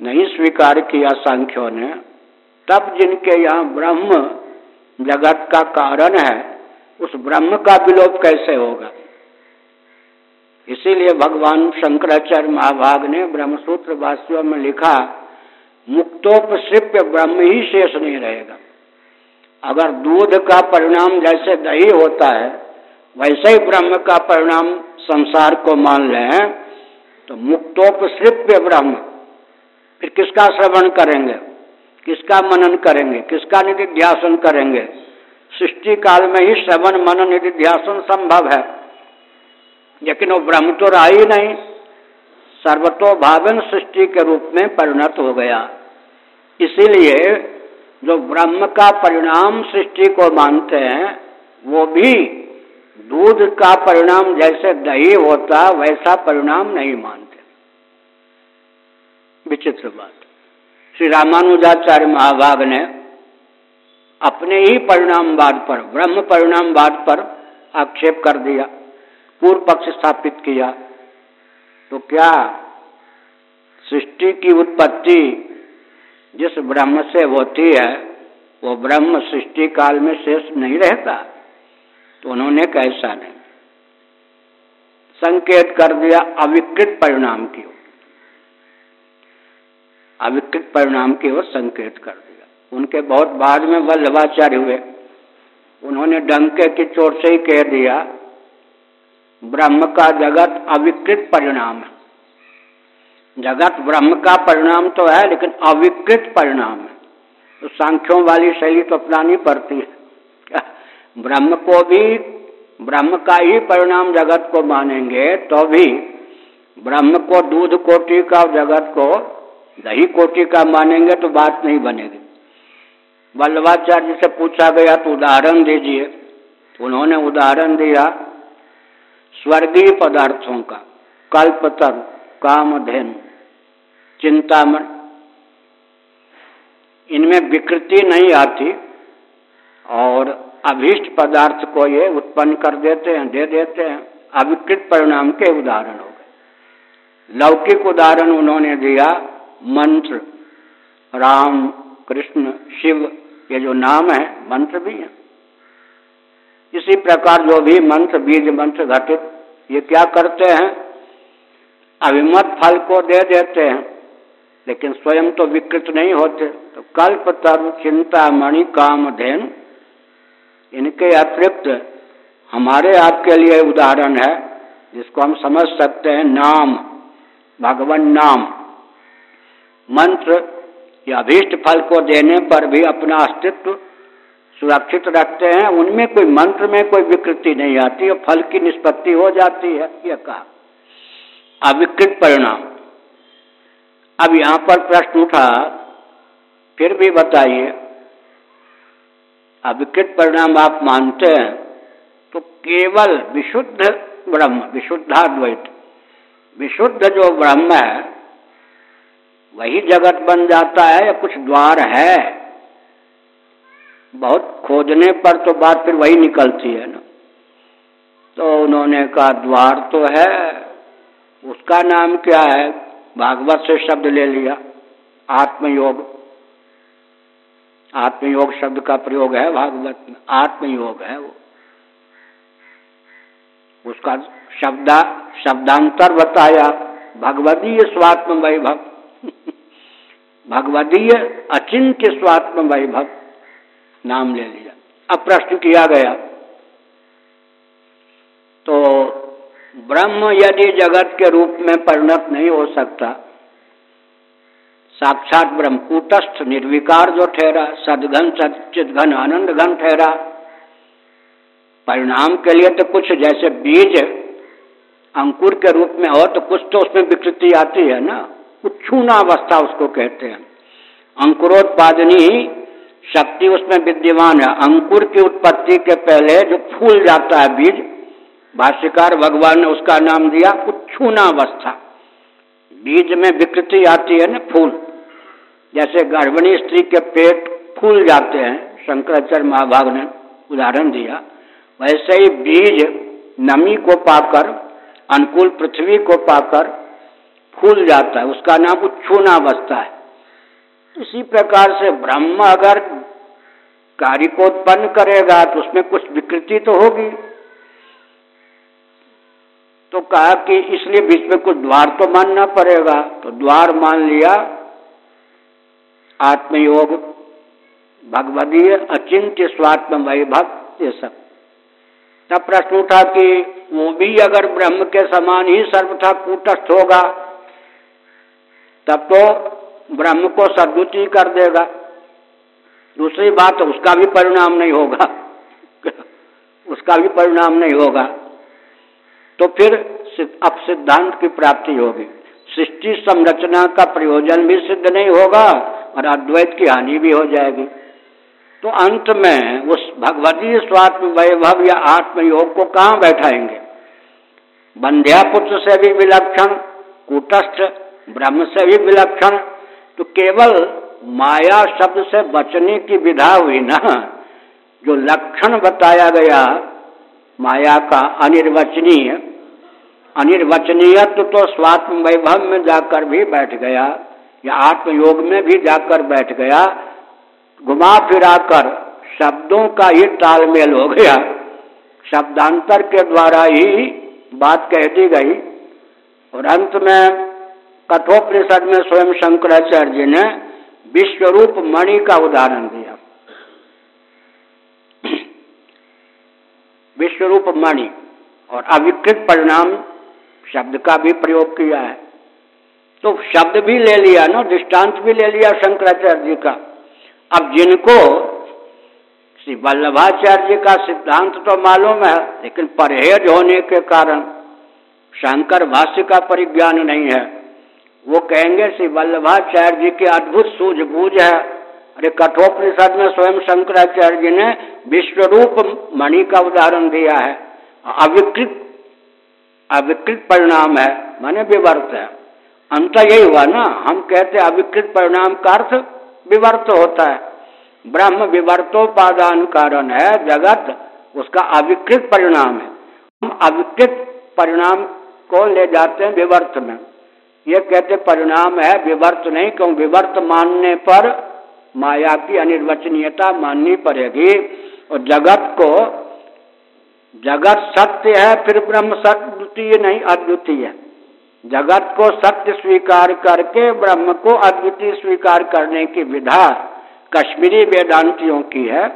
नहीं स्वीकार किया सांख्यों ने, तब जिनके यहाँ ब्रह्म जगत का कारण है, उस ब्रह्म का विलोप कैसे होगा? इसीलिए भगवान शंकराचार्य महाभाग ने ब्रह्मसूत्र वास्तव में लिखा मुक्तोपसिप्य ब्रह्म ही शेष नहीं रहेगा। अगर दूध का परिणाम जैसे दही होता है, वैसे ही ब्रह्म का परिणाम संसार को मान लें तो मुक्तोपसृप्य ब्रह्म, फिर किसका श्रवण करेंगे? किसका मनन करेंगे? किसका निधिध्यासन करेंगे? सृष्टि काल में ही श्रवण, मनन, निधिध्यासन संभव है। लेकिन वो ब्रह्म तो रहा ही नहीं। सर्वतो भावन सृष्टि के रूप में परिणत हो गया। इसीलिए जो ब्रह्म का परिणाम सृष्टि को मानते हैं, वो भी दूध का परिणाम जैसे दही होता, वैसा परिणाम नहीं मानते। विचित्र बात। श्री रामानुजाचार्य महाभाग ने अपने ही परिणामवाद पर, ब्रह्म परिणामवाद पर आक्षेप कर दिया। पूर्व पक्ष स्थापित किया। तो क्या सृष्टि की उत्पत्ति जिस ब्रह्म से होती है, वो ब्रह्म सृष्टि काल में शेष नहीं रहता? तो उन्होंने कैसा नहीं। संकेत कर दिया, अविकृत परिणाम की ओर। अविकृत परिणाम की ओर संकेत कर दिया। उनके बहुत बाद में वल्लभाचार्य हुए। उन्होंने डंके की चोट से ही कह दिया ब्रह्म का जगत अविकृत परिणाम है। जगत ब्रह्म का परिणाम तो है, लेकिन अविकृत परिणाम तो सांख्यों वाली शैली तो अपनानी पड़ती है। [laughs] ब्रह्म को भी, ब्रह्म का ही परिणाम जगत को मानेंगे तो भी ब्रह्म को दूध कोटि का, जगत को दही कोटि का मानेंगे तो बात नहीं बनेगी। वल्लभाचार्य से पूछा गया तो उदाहरण दीजिए। उन्होंने उदाहरण दिया स्वर्गीय पदार्थों का, कल्पतर, कामधेनु, चिंतामण। इनमें विकृति नहीं आती और अभीष्ट पदार्थ को ये उत्पन्न कर देते हैं, दे देते हैं। अविकृत परिणाम के उदाहरण हो गए। लौकिक उदाहरण उन्होंने दिया, मंत्र। राम, कृष्ण, शिव, ये जो नाम है, मंत्र भी है। इसी प्रकार जो भी मंत्र, बीज मंत्र घटित ये क्या करते हैं? अभिमत फल को दे देते हैं, लेकिन स्वयं तो विकृत नहीं होते। तो कल्प तरु चिंता मणि काम धेन, इनके अतिरिक्त हमारे आपके लिए उदाहरण है, जिसको हम समझ सकते हैं, नाम, भगवान नाम। मंत्र या अभीष्ट फल को देने पर भी अपना अस्तित्व सुरक्षित रखते हैं, उनमें कोई मंत्र में कोई विकृति नहीं आती और फल की निष्पत्ति हो जाती है, यह कहा। अविकृत परिणाम। अब यहाँ पर प्रश्न उठा, फिर भी बताइए, अविकृत परिणाम आप मानते हैं तो केवल विशुद्ध ब्रह्म, विशुद्धाद्वैत, विशुद्ध जो ब्रह्म है, वही जगत बन जाता है या कुछ द्वार है? बहुत खोजने पर तो बात फिर वही निकलती है ना। तो उन्होंने कहा, द्वार तो है, उसका नाम क्या है? भागवत से शब्द ले लिया, आत्मयोग। आत्मयोग शब्द का प्रयोग है भागवत में, आत्मयोग है वो। उसका शब्दा, शब्दांतर बताया, भगवदीय स्वात्म वैभव। [laughs] भगवदीय अचिंत्य स्वात्म वैभव। नाम ले लिया। अब प्रश्न किया गया तो ब्रह्म यदि जगत के रूप में परिणत नहीं हो सकता, साक्षात ब्रह्म कूटस्थ, निर्विकार जो ठहरा, सदघन सचित घन आनंद घन ठहरा, परिणाम के लिए तो कुछ जैसे बीज अंकुर के रूप में हो तो कुछ तो उसमें विकृति आती है ना। उच्छूना अवस्था उसको कहते हैं। अंकुरोत्पादनी शक्ति उसमें विद्यमान है। अंकुर की उत्पत्ति के पहले जो फूल जाता है बीज, भाष्यकार भगवान ने उसका नाम दिया उच्छूना अवस्था बीज में विकृति आती है ना फूल। जैसे गर्भिणी स्त्री के पेट फूल जाते हैं, शंकराचार्य महाभाग ने उदाहरण दिया, वैसे ही बीज नमी को पाकर, अनुकूल पृथ्वी को पाकर फूल जाता है। उसका नाम उच्छूना अवस्था है। इसी प्रकार से ब्रह्म अगर कार्य को उत्पन्न करेगा तो उसमें कुछ विकृति तो होगी। तो कहा कि इसलिए बीच में कुछ द्वार तो मानना पड़ेगा। तो द्वार मान लिया, आत्मयोग भगवदीय, अचिंत्य स्वात्म वैभव, ये सब। तब प्रश्न उठा कि वो भी अगर ब्रह्म के समान ही सर्वथा कूटस्थ होगा, तब तो ब्रह्म को सदुति कर देगा। दूसरी बात, उसका भी परिणाम नहीं होगा। उसका भी परिणाम नहीं होगा। तो फिर अब सिद्धांत की प्राप्ति होगी। सृष्टि संरचना का प्रयोजन भी सिद्ध नहीं होगा और अद्वैत की हानि भी हो जाएगी। तो अंत में उस भगवती स्वात्म वैभव या आत्मयोग को कहाँ बैठाएँगे? बंध्या पुत्र से भी विलक्षण, कुटस्थ ब्रह्म से भी विलक्षण तो केवल माया शब्द से बचने की विधा हुई ना। जो लक्षण बताया गया माया का अनिर्वचनीय अनिर्वचनीय तो, तो स्वात्म वैभव में जाकर भी बैठ गया या आत्मयोग में भी जाकर बैठ गया घुमा फिरा कर शब्दों का ही तालमेल हो गया। शब्दांतर के द्वारा ही बात कह दी गई। और अंत में कठोपनिषद में स्वयं शंकराचार्य जी ने विश्वरूप मणि का उदाहरण दिया। [clears throat] विश्वरूप मणि और अविकृत परिणाम शब्द का भी प्रयोग किया है। तो शब्द भी ले लिया ना, दृष्टांत भी ले लिया शंकराचार्य जी का। अब जिनको श्री वल्लभाचार्य जी का सिद्धांत तो मालूम है, लेकिन परहेज होने के कारण शंकर भाष्य का परिज्ञान नहीं है। वो कहेंगे, श्री वल्लभाचार्य जी की अद्भुत सूझबूझ है। अरे कठोपनिषद में स्वयं शंकराचार्य जी ने विश्व रूप मणि का उदाहरण दिया है। अविकृत अविकृत परिणाम है, माने विवर्त है। अंत यही हुआ ना, हम कहते अविकृत परिणाम का अर्थ विवर्त होता है। ब्रह्म विवर्तोपादान कारण है जगत, उसका अविकृत परिणाम है। हम अविकृत परिणाम को ले जाते हैं विवर्त में। ये कहते परिणाम है, विवर्त नहीं, क्यों? विवर्त मानने पर माया की अनिर्वचनीयता माननी पड़ेगी। और जगत को, जगत सत्य है, फिर ब्रह्म सत्य नहीं, अद्वितीय जगत को सत्य स्वीकार करके ब्रह्म को अद्वितीय स्वीकार करने की विधा कश्मीरी वेदांतियों की है।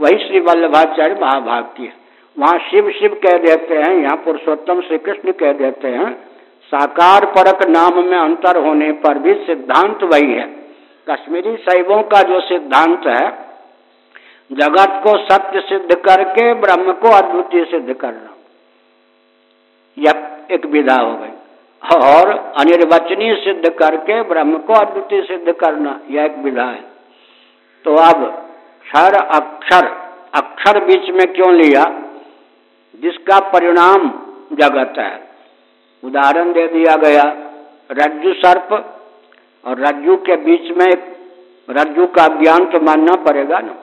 वही श्री वल्लभाचार्य महाभाग की है। वहाँ शिव शिव कह देते हैं, यहाँ पुरुषोत्तम श्री कृष्ण कह देते हैं साकार परक नाम में अंतर होने पर भी सिद्धांत वही है। कश्मीरी शैवों का जो सिद्धांत है, जगत को सत्य सिद्ध करके, ब्रह्म को अद्वितीय सिद्ध करना। यह एक विधा हो गई। और अनिर्वचनीय सिद्ध करके, ब्रह्म को अद्वितीय सिद्ध करना, यह एक विधा है। तो अब क्षर, अक्षर अक्षर बीच में क्यों लिया? जिसका परिणाम जगत है। उदाहरण दे दिया गया। रज्जु सर्प और रज्जु के बीच में रज्जु का ज्ञान तो मानना पड़ेगा ना।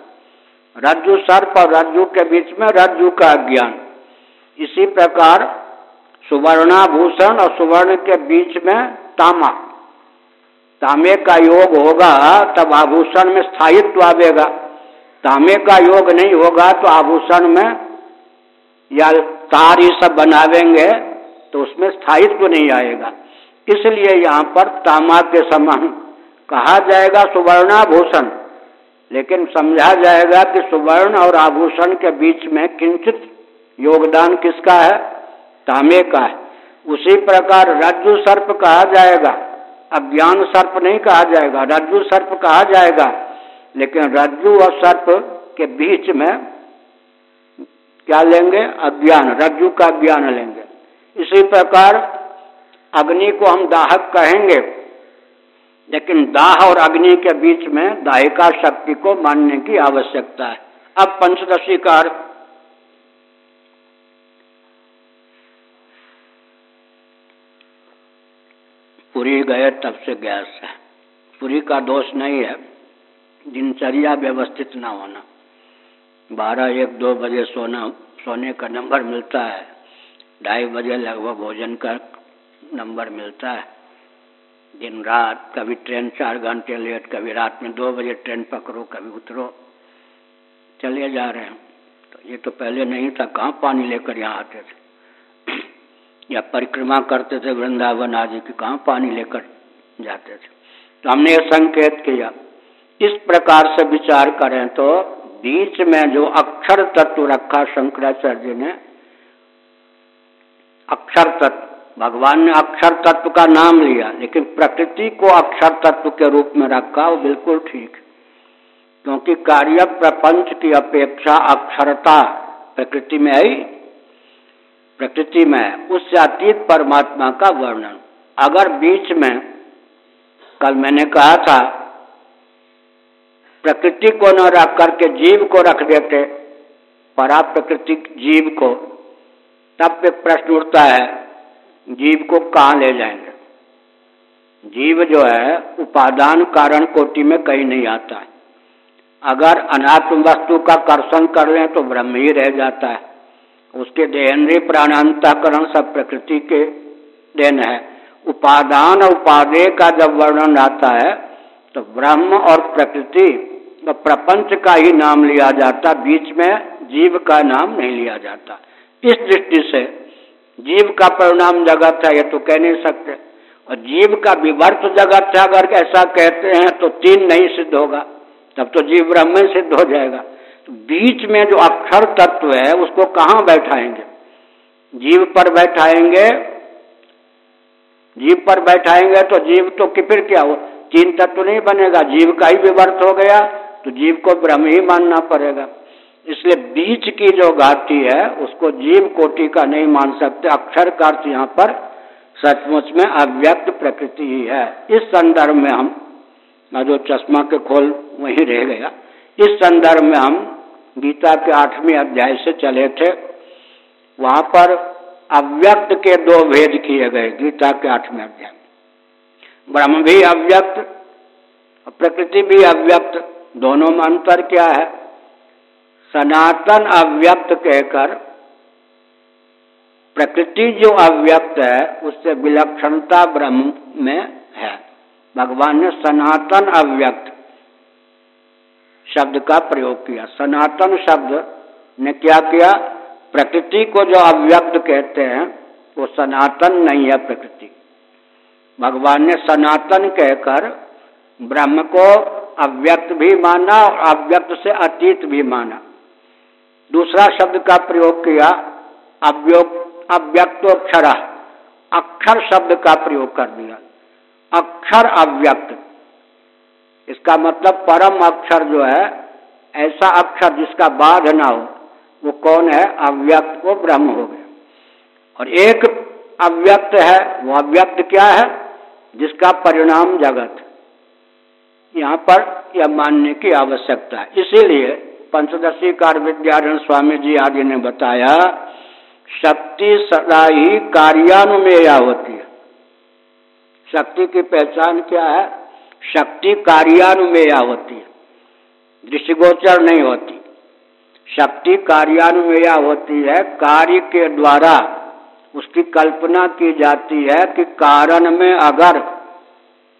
रज्जु सर्प और रज्जु के बीच में रज्जु का ज्ञान। इसी प्रकार सुवर्णाभूषण और सुवर्ण के बीच में तामा। तामे का योग होगा तब आभूषण में स्थायित्व आवेगा। तामे का योग नहीं होगा तो आभूषण में या तार ये सब बनावेंगे तो उसमें स्थायित्व नहीं आएगा। इसलिए यहाँ पर तामा के समान कहा जाएगा सुवर्णाभूषण। लेकिन समझा जाएगा कि सुवर्ण और आभूषण के बीच में किंचित योगदान किसका है? तामे का है। उसी प्रकार रज्जु सर्प कहा जाएगा। अज्ञान सर्प नहीं कहा जाएगा, रज्जु सर्प कहा जाएगा। लेकिन रज्जु और सर्प के बीच में क्या लेंगे? अज्ञान, रज्जु का ज्ञान लेंगे। इसी प्रकार अग्नि को हम दाहक कहेंगे, लेकिन दाह और अग्नि के बीच में दाहिका शक्ति को मानने की आवश्यकता है। अब पंचदशी का अर्थ पुरी गए तब से गैस है। पुरी का दोष नहीं है। दिनचर्या व्यवस्थित ना होना। बारह एक दो बजे सोना, सोने का नंबर मिलता है। ढाई बजे लगभग भोजन का नंबर मिलता है। दिन रात कभी ट्रेन चार घंटे लेट, कभी रात में दो बजे ट्रेन पकड़ो, कभी उतरो। चले जा रहे हैं। तो ये तो पहले नहीं था, कहाँ पानी लेकर यहाँ आते थे? या परिक्रमा करते थे वृंदावन आदि की, कहाँ पानी लेकर जाते थे? तो हमने ये संकेत किया। इस प्रकार से विचार करें तो बीच में जो अक्षर तत्व रखा शंकराचार्य ने अक्षर तत्व। भगवान ने अक्षर तत्व का नाम लिया, लेकिन प्रकृति को अक्षर तत्व के रूप में रखा, वो बिल्कुल ठीक क्योंकि कार्य प्रपंच की अपेक्षा अक्षरता प्रकृति में आई प्रकृति में उससे अतीत परमात्मा का वर्णन। अगर बीच में, कल मैंने कहा था, प्रकृति को न रख करके जीव को रख देते परा प्रकृति जीव को तब एक प्रश्न उठता है, जीव को कहाँ ले जाएँगे? जीव जो है, उपादान कारण कोटि में कहीं नहीं आता है। अगर अनात्म वस्तु का कर्षण कर लें तो ब्रह्म ही रह जाता है। उसके देहेंद्रीय प्राणांतकरण सब प्रकृति के देन है। उपादान और उपादेय का जब वर्णन आता है तो ब्रह्म और प्रकृति तो प्रपंच का ही नाम लिया जाता, बीच में जीव का नाम नहीं लिया जाता। इस दृष्टि से जीव का परिणाम जगत है, ये तो कह नहीं सकते। और जीव का विवर्त जगत है, अगर ऐसा कहते हैं तो तीन नहीं सिद्ध होगा। तब तो जीव ब्रह्म सिद्ध हो जाएगा। तो बीच में जो अक्षर तत्व है, उसको कहाँ बैठाएँगे? जीव पर बैठाएँगे, जीव पर बैठाएँगे तो जीव तो कि फिर क्या हो? तीन तत्व नहीं बनेगा। जीव का ही विवर्त हो गया तो जीव को ब्रह्म ही मानना पड़ेगा। इसलिए बीच की जो घाटी है, उसको जीव कोटि का नहीं मान सकते। अक्षर का अर्थ यहाँ पर सचमुच में अव्यक्त प्रकृति ही है। इस संदर्भ में हम जो चश्मा के खोल वहीं रह गया। इस संदर्भ में हम गीता के आठवीं अध्याय से चले थे। वहाँ पर अव्यक्त के दो भेद किए गए गीता के आठवें अध्याय ब्रह्म भी अव्यक्त, प्रकृति भी अव्यक्त, दोनों में अंतर क्या है? सनातन अव्यक्त कहकर, प्रकृति जो अव्यक्त है, उससे विलक्षणता ब्रह्म में है। भगवान ने सनातन अव्यक्त शब्द का प्रयोग किया। सनातन शब्द ने क्या किया? प्रकृति को जो अव्यक्त कहते हैं, वो सनातन नहीं है प्रकृति। भगवान ने सनातन कहकर, ब्रह्म को अव्यक्त भी माना और अव्यक्त से अतीत भी माना। दूसरा शब्द का प्रयोग किया अव्यक्तोक्षर, अक्षर शब्द का प्रयोग कर दिया। अक्षर अव्यक्त। इसका मतलब परम अक्षर जो है, ऐसा अक्षर जिसका बाध ना हो, वो कौन है? अव्यक्त वो ब्रह्म हो गया। और एक अव्यक्त है, वो अव्यक्त क्या है? जिसका परिणाम जगत। यहाँ पर यह मानने की आवश्यकता है। इसीलिए पंचदशी कार विद्यारण स्वामी जी आदि ने बताया, शक्ति सदा ही कार्यानुमेया होती है। शक्ति की पहचान क्या है? शक्ति कार्यानुमेया होती है। दृष्टिगोचर नहीं होती। शक्ति कार्यानुमेया होती है, कार्य के द्वारा उसकी कल्पना की जाती है कि कारण में अगर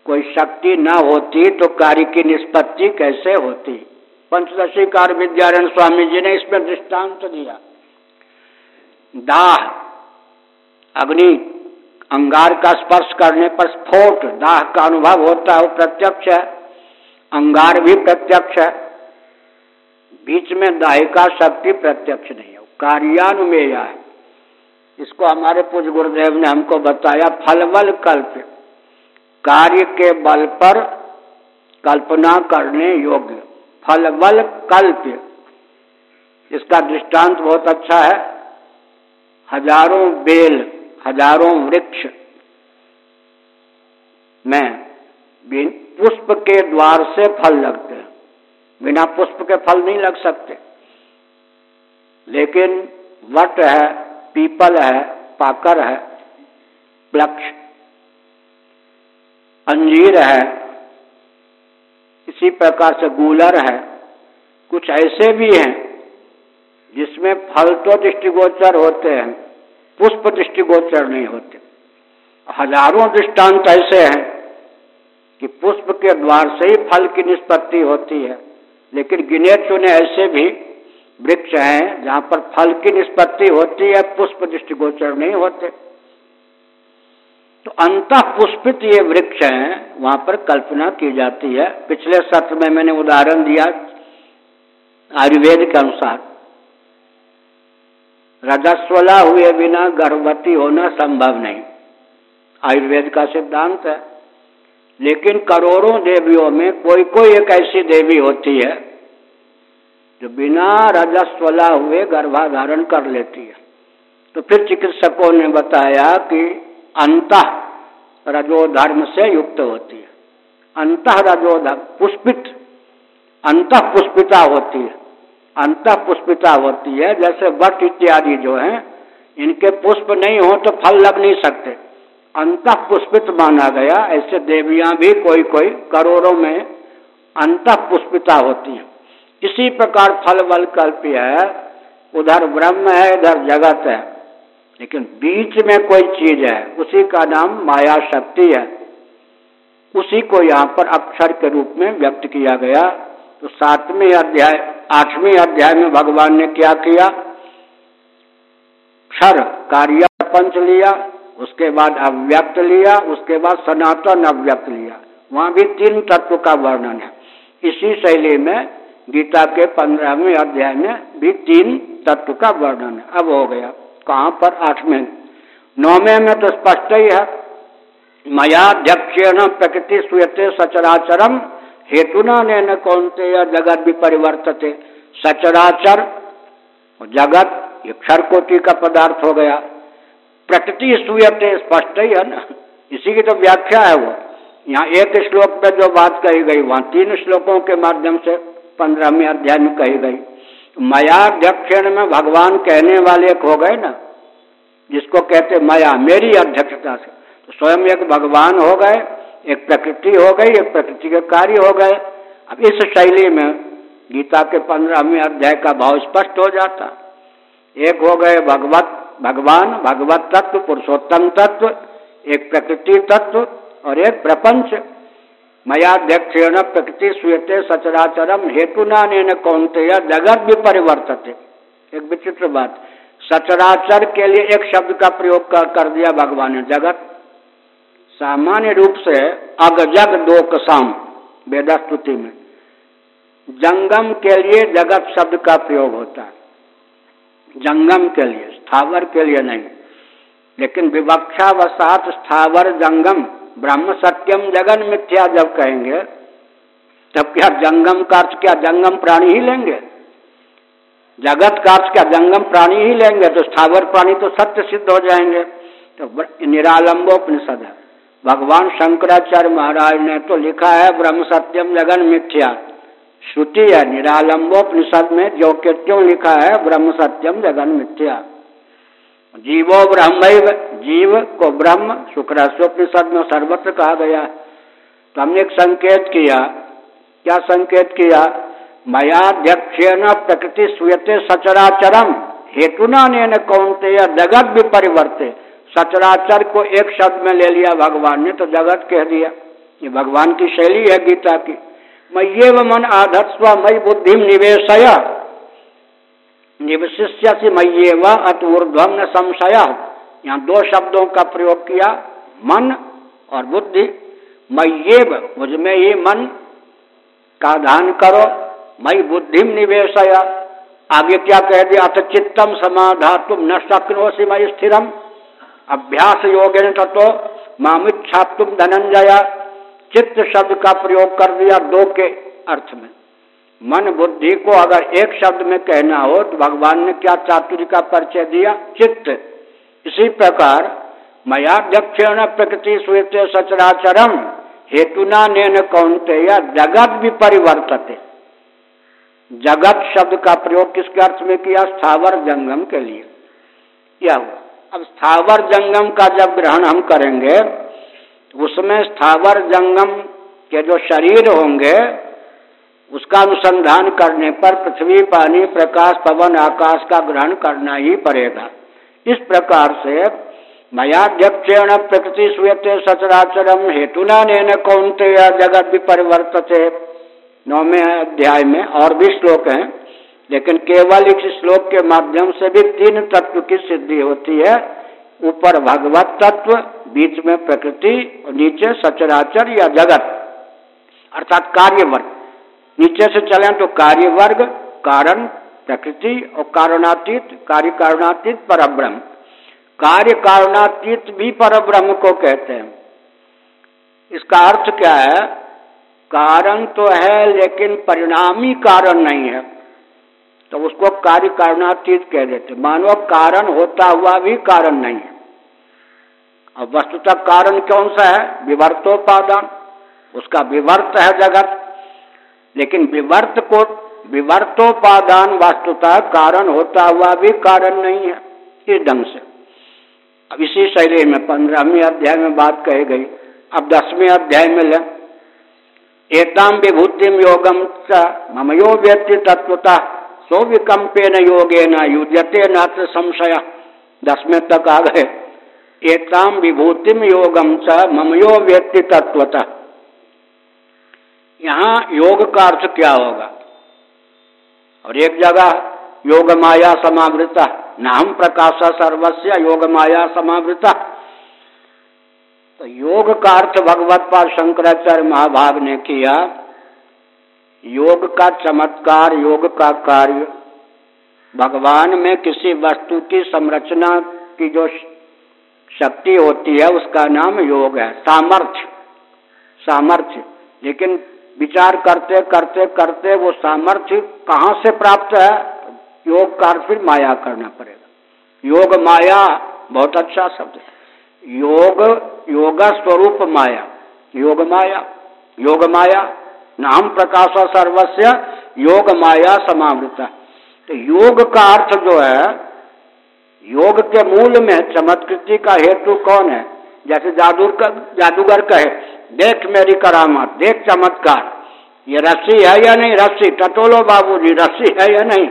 कोई शक्ति न होती तो कार्य की निष्पत्ति कैसे होती? पंचदशी कार्य विद्यारण स्वामी जी ने इसमें दृष्टांत दिया। दाह, अग्नि, अंगार का स्पर्श करने पर स्फोट, दाह का अनुभव होता है, वो प्रत्यक्ष है। अंगार भी प्रत्यक्ष है। बीच में दाहिका शक्ति प्रत्यक्ष नहीं है कार्यानुमेय है। इसको हमारे पूज गुरुदेव ने हमको बताया फलबल कल्प। कार्य के बल पर कल्पना करने योग्य। फलबल कल्प। इसका दृष्टांत बहुत अच्छा है। हज़ारों बेल, हज़ारों वृक्ष। में पुष्प के द्वार से फल लगते हैं। बिना पुष्प के फल नहीं लग सकते। लेकिन वट है, पीपल है, पाकर है, वृक्ष। अंजीर है इसी प्रकार से गूलर है। कुछ ऐसे भी हैं जिसमें फल तो दृष्टिगोचर होते हैं, पुष्प दृष्टिगोचर नहीं होते। हज़ारों दृष्टांत ऐसे हैं कि पुष्प के द्वार से ही फल की निष्पत्ति होती है। लेकिन गिने चुने ऐसे भी वृक्ष हैं जहाँ पर फल की निष्पत्ति होती है, पुष्प दृष्टिगोचर नहीं होते। तो अंत पुष्पित ये वृक्ष हैं, वहाँ पर कल्पना की जाती है। पिछले सत्र में मैंने उदाहरण दिया आयुर्वेद के अनुसार। रजस्वला हुए बिना गर्भवती होना संभव नहीं। आयुर्वेद का सिद्धांत है। लेकिन करोड़ों देवियों में कोई कोई एक ऐसी देवी होती है, जो बिना रजस्वला हुए गर्भाधारण कर लेती है। तो फिर चिकित्सकों ने बताया कि अंत रजोधर्म से युक्त होती है। अंत रजोधर्म पुष्पित, अंत पुष्पिता होती है। अंत पुष्पिता होती है, जैसे वट इत्यादि जो है, इनके पुष्प नहीं हो तो फल लग नहीं सकते। अंत पुष्पित माना गया, ऐसे देवियाँ भी कोई कोई करोड़ों में अंत पुष्पिता होती है। इसी प्रकार फल बल कल्प्य है, उधर ब्रह्म है, इधर जगत है। लेकिन बीच में कोई चीज़ है, उसी का नाम माया शक्ति है। उसी को यहाँ पर अक्षर के रूप में व्यक्त किया गया। तो सातवें अध्याय, आठवें अध्याय में भगवान ने क्या किया? क्षर, कार्य पंच लिया, उसके बाद अव्यक्त लिया, उसके बाद सनातन अव्यक्त लिया। वहाँ भी तीन तत्व का वर्णन है। इसी शैली में गीता के पंद्रहवें अध्याय में भी तीन तत्व का वर्णन है। अब हो गया। कहाँ पर आठवें? नौवें में तो स्पष्ट ही है मयाध्यक्षेण प्रकृति सुयते सचराचरम, हेतुना न कौनते जगत भी परिवर्तते सचराचर, जगत, ये क्षर कोटि का पदार्थ हो गया। प्रकृति सुयते स्पष्ट ही है ना? इसी की तो व्याख्या है वो। यहाँ एक श्लोक पे जो बात कही गई, वहाँ तीन श्लोकों के माध्यम से पंद्रहवीं अध्याय में कही गई। मयाध्यक्षण में भगवान कहने वाले एक हो गए ना, जिसको कहते मया, मेरी अध्यक्षता से तो स्वयं एक भगवान हो गए, एक प्रकृति हो गई, एक प्रकृति के कार्य हो गए। अब इस शैली में गीता के पंद्रहवें अध्याय का भाव स्पष्ट हो जाता। एक हो गए भगवत, भगवान, भगवत तत्व, पुरुषोत्तम तत्व, एक प्रकृति तत्व और एक प्रपंच। मयाध्यक्षेण प्रकृति स्वीयते सचराचरम हेतु न कौनते जगत भी परिवर्तते एक विचित्र बात। सचराचर के लिए एक शब्द का प्रयोग कर, दिया भगवान ने जगत। सामान्य रूप से अगजग दो कसाम वेदास्तुति में। जंगम के लिए जगत शब्द का प्रयोग होता है। जंगम के लिए स्थावर के लिए नहीं। लेकिन विवक्षा वसात स्थावर जंगम ब्रह्म सत्यम जगन मिथ्या जब कहेंगे, तब क्या जंगम का अर्थ क्या जंगम प्राणी ही लेंगे? जगत का क्या जंगम प्राणी ही लेंगे? तो स्थावर प्राणी तो सत्य सिद्ध हो जाएँगे। तो निरालंबोपनिषद है। भगवान शंकराचार्य महाराज ने तो लिखा है, ब्रह्म सत्यम जगन मिथ्या। श्रुति है निरालंबोपनिषद में जो क्यों लिखा है, ब्रह्म सत्यम जगन मिथ्या। जीवो ब्रह्म जीव को ब्रह्म शुक्रास्वोपनिषद में सर्वत्र कहा गया। तो हमने एक संकेत किया। क्या संकेत किया? मयाध्यक्ष न प्रकृति सुयते सचराचरम, हेतु ने कौनते या जगत भी परिवर्ते सचराचर को एक शब्द में ले लिया भगवान ने तो जगत कह दिया। ये भगवान की शैली है गीता की। मय्यव मन आधत्स्व मई बुद्धि निवेशय। निवशिष्य मय्यव अत ऊर्ध्वम न संशय। यहाँ दो शब्दों का प्रयोग किया, मन और बुद्धि। मय्यव, मुझमें ये मन, का ध्यान करो मई बुद्धि निवेशय। आगे क्या कह दिया? अथ चित्तम समाधा तुम न शक्नोसी मई स्थिरम। अभ्यास योगे तत्व मामिच्छा तुम धनंजया चित्त शब्द का प्रयोग कर दिया दो के अर्थ में। मन बुद्धि को अगर एक शब्द में कहना हो तो भगवान ने क्या चातुर्य का परिचय दिया? चित्त। इसी प्रकार, मयाध्यक्षण प्रकृति श्वेत सचराचरम, हेतुना नैन कौनते या जगत भी परिवर्तते जगत शब्द का प्रयोग किसके अर्थ में किया? स्थावर जंगम के लिए। क्या हुआ। अब स्थावर जंगम का जब ग्रहण हम करेंगे, उसमें स्थावर जंगम के जो शरीर होंगे उसका अनुसंधान करने पर पृथ्वी, पानी, प्रकाश, पवन, आकाश का ग्रहण करना ही पड़ेगा। इस प्रकार से मयाध्यक्षेण प्रकृति श्वेत सचराचरम हेतुना ने कौनते जगत भी परिवर्तते नौवे अध्याय में और भी श्लोक हैं, लेकिन केवल इस श्लोक के माध्यम से भी तीन तत्व की सिद्धि होती है। ऊपर भगवत तत्व, बीच में प्रकृति, और नीचे सचराचर या जगत, अर्थात कार्य वर्ग नीचे से चले तो कार्य वर्ग, कारण, प्रकृति और कारणातीत, कार्य कारणातीत पर ब्रह्म कार्य कारणातीत भी पर ब्रह्म को कहते हैं। इसका अर्थ क्या है? कारण तो है, लेकिन परिणामी कारण नहीं है। तो उसको कार्य कारणातीत कह देते मानो कारण होता हुआ भी कारण नहीं है। अब वस्तुतः कारण कौन सा है? विवर्तोपादान। उसका विवर्त है जगत। लेकिन विवर्त को, विवर्तोपादान वास्तुता कारण होता हुआ भी कारण नहीं है, इस ढंग से। अब इसी शैली में पंद्रहवीं अध्याय में बात कही गई। अब दसवें अध्याय में ले। एताम विभूतिम योगम च ममयो व्यक्ति तत्वता सो विकम्पे न योगे न युजते न संशय। दसवें तक आ गए। एकाम विभूतिम योगम च ममयो व्यक्ति तत्वता यहाँ योग का अर्थ क्या होगा? और एक जगह योग माया समावृता नाम प्रकाश सर्वस्व योग माया समावृता तो योग का अर्थ भगवत पाद शंकराचार्य महाभाग ने किया, योग का चमत्कार, योग का कार्य। भगवान में किसी वस्तु की संरचना की जो शक्ति होती है, उसका नाम योग है। सामर्थ्य सामर्थ्य। लेकिन विचार करते करते करते वो सामर्थ्य कहाँ से प्राप्त है? योग का फिर माया करना पड़ेगा। योग माया बहुत अच्छा शब्द है। योग योग स्वरूप माया। योग माया योग माया, नाम प्रकाश सर्वस्व योग माया समावृता तो योग का अर्थ जो है, योग के मूल में चमत्कृति का हेतु कौन है? जैसे जादू का जादूगर कहे देख मेरी करामत, देख चमत्कार। ये रस्सी है या नहीं रस्सी? टटोलो बाबू जी रस्सी है या नहीं?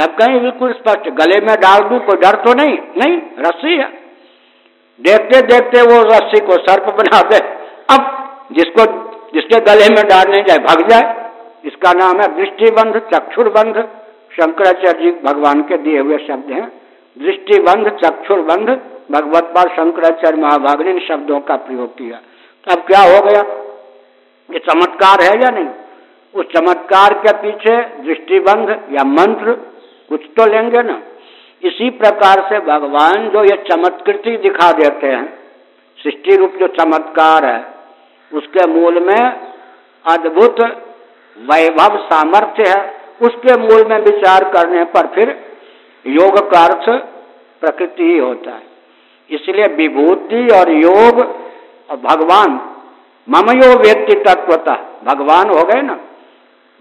सब कहीं, बिल्कुल स्पष्ट, गले में डाल दू, कोई डर तो नहीं? नहीं, रस्सी है। देखते देखते वो रस्सी को सर्प बना दे। अब जिसको, जिसके गले में डालने जाए, भग जाए। इसका नाम है दृष्टिबंध, चक्षुरबंध। शंकराचार्य जी भगवान के दिए हुए शब्द हैं। दृष्टिबंध, चक्षुरबंध, भगवत पाल शंकराचार्य महाभाग ने इन शब्दों का प्रयोग किया। अब क्या हो गया? ये चमत्कार है या नहीं? उस चमत्कार के पीछे दृष्टिबंध या मंत्र कुछ तो लेंगे ना। इसी प्रकार से भगवान जो ये चमत्कृति दिखा देते हैं, सृष्टि रूप जो चमत्कार है, उसके मूल में अद्भुत वैभव सामर्थ्य है। उसके मूल में विचार करने पर फिर योग का अर्थ प्रकृति ही होता है। इसलिए विभूति और योग और भगवान ममयो व्यक्ति तत्वता। भगवान हो गए ना?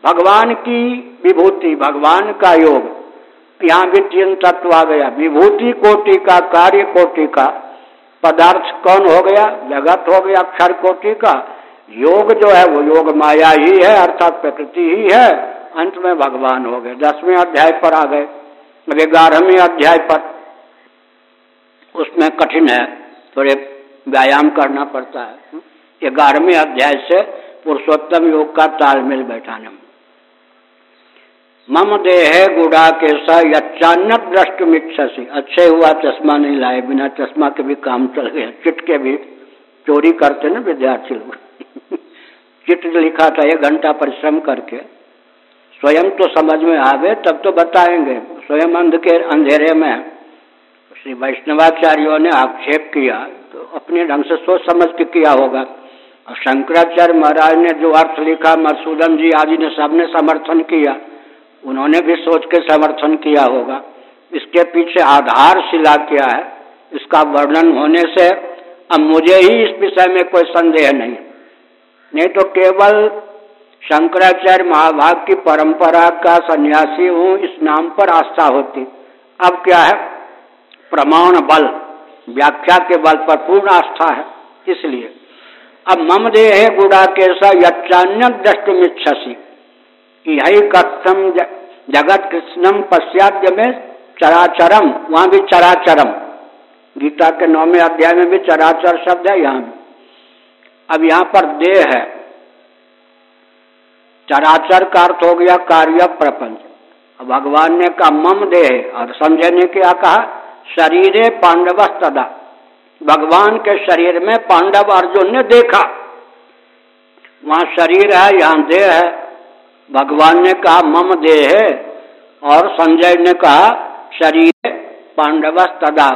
भगवान की विभूति, भगवान का योग। यहाँ भी तीन तत्व आ गया। विभूति कोटि का, कार्य कोटि का। पदार्थ कौन हो गया? जगत हो गया अक्षर कोटि का। योग जो है, वो योग माया ही है, अर्थात प्रकृति ही है। अंत में भगवान हो गए। दसवें अध्याय पर आ गए। ग्यारहवें अध्याय पर। उसमें कठिन है, थोड़े व्यायाम करना पड़ता है। ग्यारहवें अध्याय से पुरुषोत्तम योग का तालमेल बैठाने। मम देह गुड़ा के सचानक दृष्ट मिच्छसी अच्छे हुआ चश्मा नहीं लाए बिना चश्मा के भी काम चल गया। चिट के भी चोरी करते ना विद्यार्थी लोग। [laughs] चिट लिखा था, एक घंटा परिश्रम करके। स्वयं तो समझ में आवे, तब तो बताएँगे। स्वयं अंध के अंधेरे में श्री वैष्णवाचार्यों ने आक्षेप किया तो अपने ढंग से सोच समझ के किया होगा। और शंकराचार्य महाराज ने जो अर्थ लिखा, मधुसूदन जी आदि ने सबने समर्थन किया। उन्होंने भी सोच के समर्थन किया होगा। इसके पीछे आधार शिला क्या है, इसका वर्णन होने से अब मुझे ही इस विषय में कोई संदेह नहीं। नहीं तो केवल शंकराचार्य महाभाग की परंपरा का सन्यासी हूँ, इस नाम पर आस्था होती। अब क्या है? प्रमाण बल, व्याख्या के बल पर पूर्ण आस्था है, इसलिए। अब मम देह गुड़ा के सचान्य दृष्टुमिच्छसी यही कथम जगत कृष्णम पश्चाद्य में चराचरम वहाँ भी चराचरम गीता के नौवे अध्याय में भी चराचर शब्द है यहाँ। भी अब यहाँ पर देह है। चराचर का अर्थ हो गया कार्य प्रपंच। भगवान ने कहा मम देह और संजय ने क्या कहा शरीर पांडव तदा भगवान के शरीर में पांडव अर्जुन ने देखा। वहाँ शरीर है, यहाँ देह है। भगवान ने कहा, मम देह है। और संजय ने कहा, शरीर पांडव तदा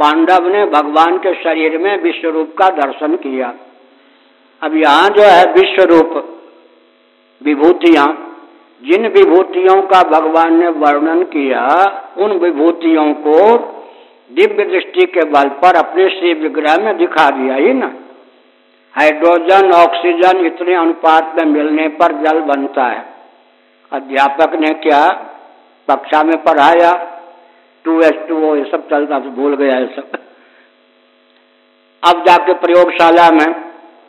पांडव ने भगवान के शरीर में विश्व रूप का दर्शन किया। अब यहाँ जो है विश्व रूप विभूतियाँ। जिन विभूतियों का भगवान ने वर्णन किया, उन विभूतियों को दिव्य दृष्टि के बल पर अपने श्री विग्रह में दिखा दिया ही ना? हाइड्रोजन, ऑक्सीजन, इतने अनुपात में मिलने पर जल बनता है। अध्यापक ने क्या कक्षा में पढ़ाया? टू एस टू ओ, ये सब चलता तो भूल गया ये सब। अब जाके प्रयोगशाला में,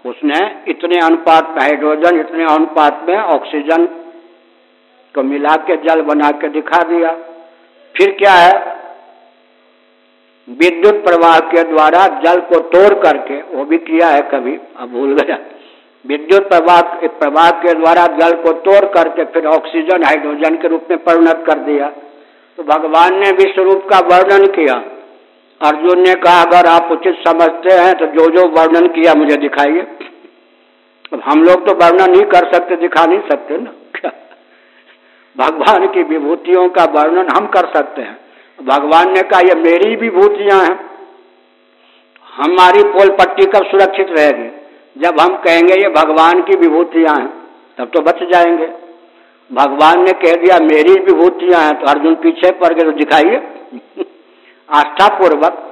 उसने इतने अनुपात में, हाइड्रोजन इतने अनुपात में, ऑक्सीजन को मिला के जल बना के दिखा दिया। फिर क्या है? विद्युत प्रवाह के द्वारा जल को तोड़ करके, वो भी किया है कभी, अब भूल गया। विद्युत प्रवाह प्रवाह के द्वारा जल को तोड़ करके फिर ऑक्सीजन, हाइड्रोजन के रूप में परिणत कर दिया। तो भगवान ने विश्व रूप का वर्णन किया। अर्जुन ने कहा, अगर आप उचित समझते हैं तो जो जो वर्णन किया मुझे दिखाइए। अब हम लोग तो वर्णन नहीं कर सकते, दिखा नहीं सकते ना। क्या? भगवान की विभूतियों का वर्णन हम कर सकते हैं। भगवान ने कहा, ये मेरी विभूतियाँ हैं। हमारी पोल पट्टी कब सुरक्षित रहेगी? जब हम कहेंगे, ये भगवान की विभूतियाँ हैं, तब तो बच जाएँगे। भगवान ने कह दिया, मेरी विभूतियाँ हैं। तो अर्जुन पीछे पड़ गए तो दिखाइए। [laughs] आस्था पूर्वक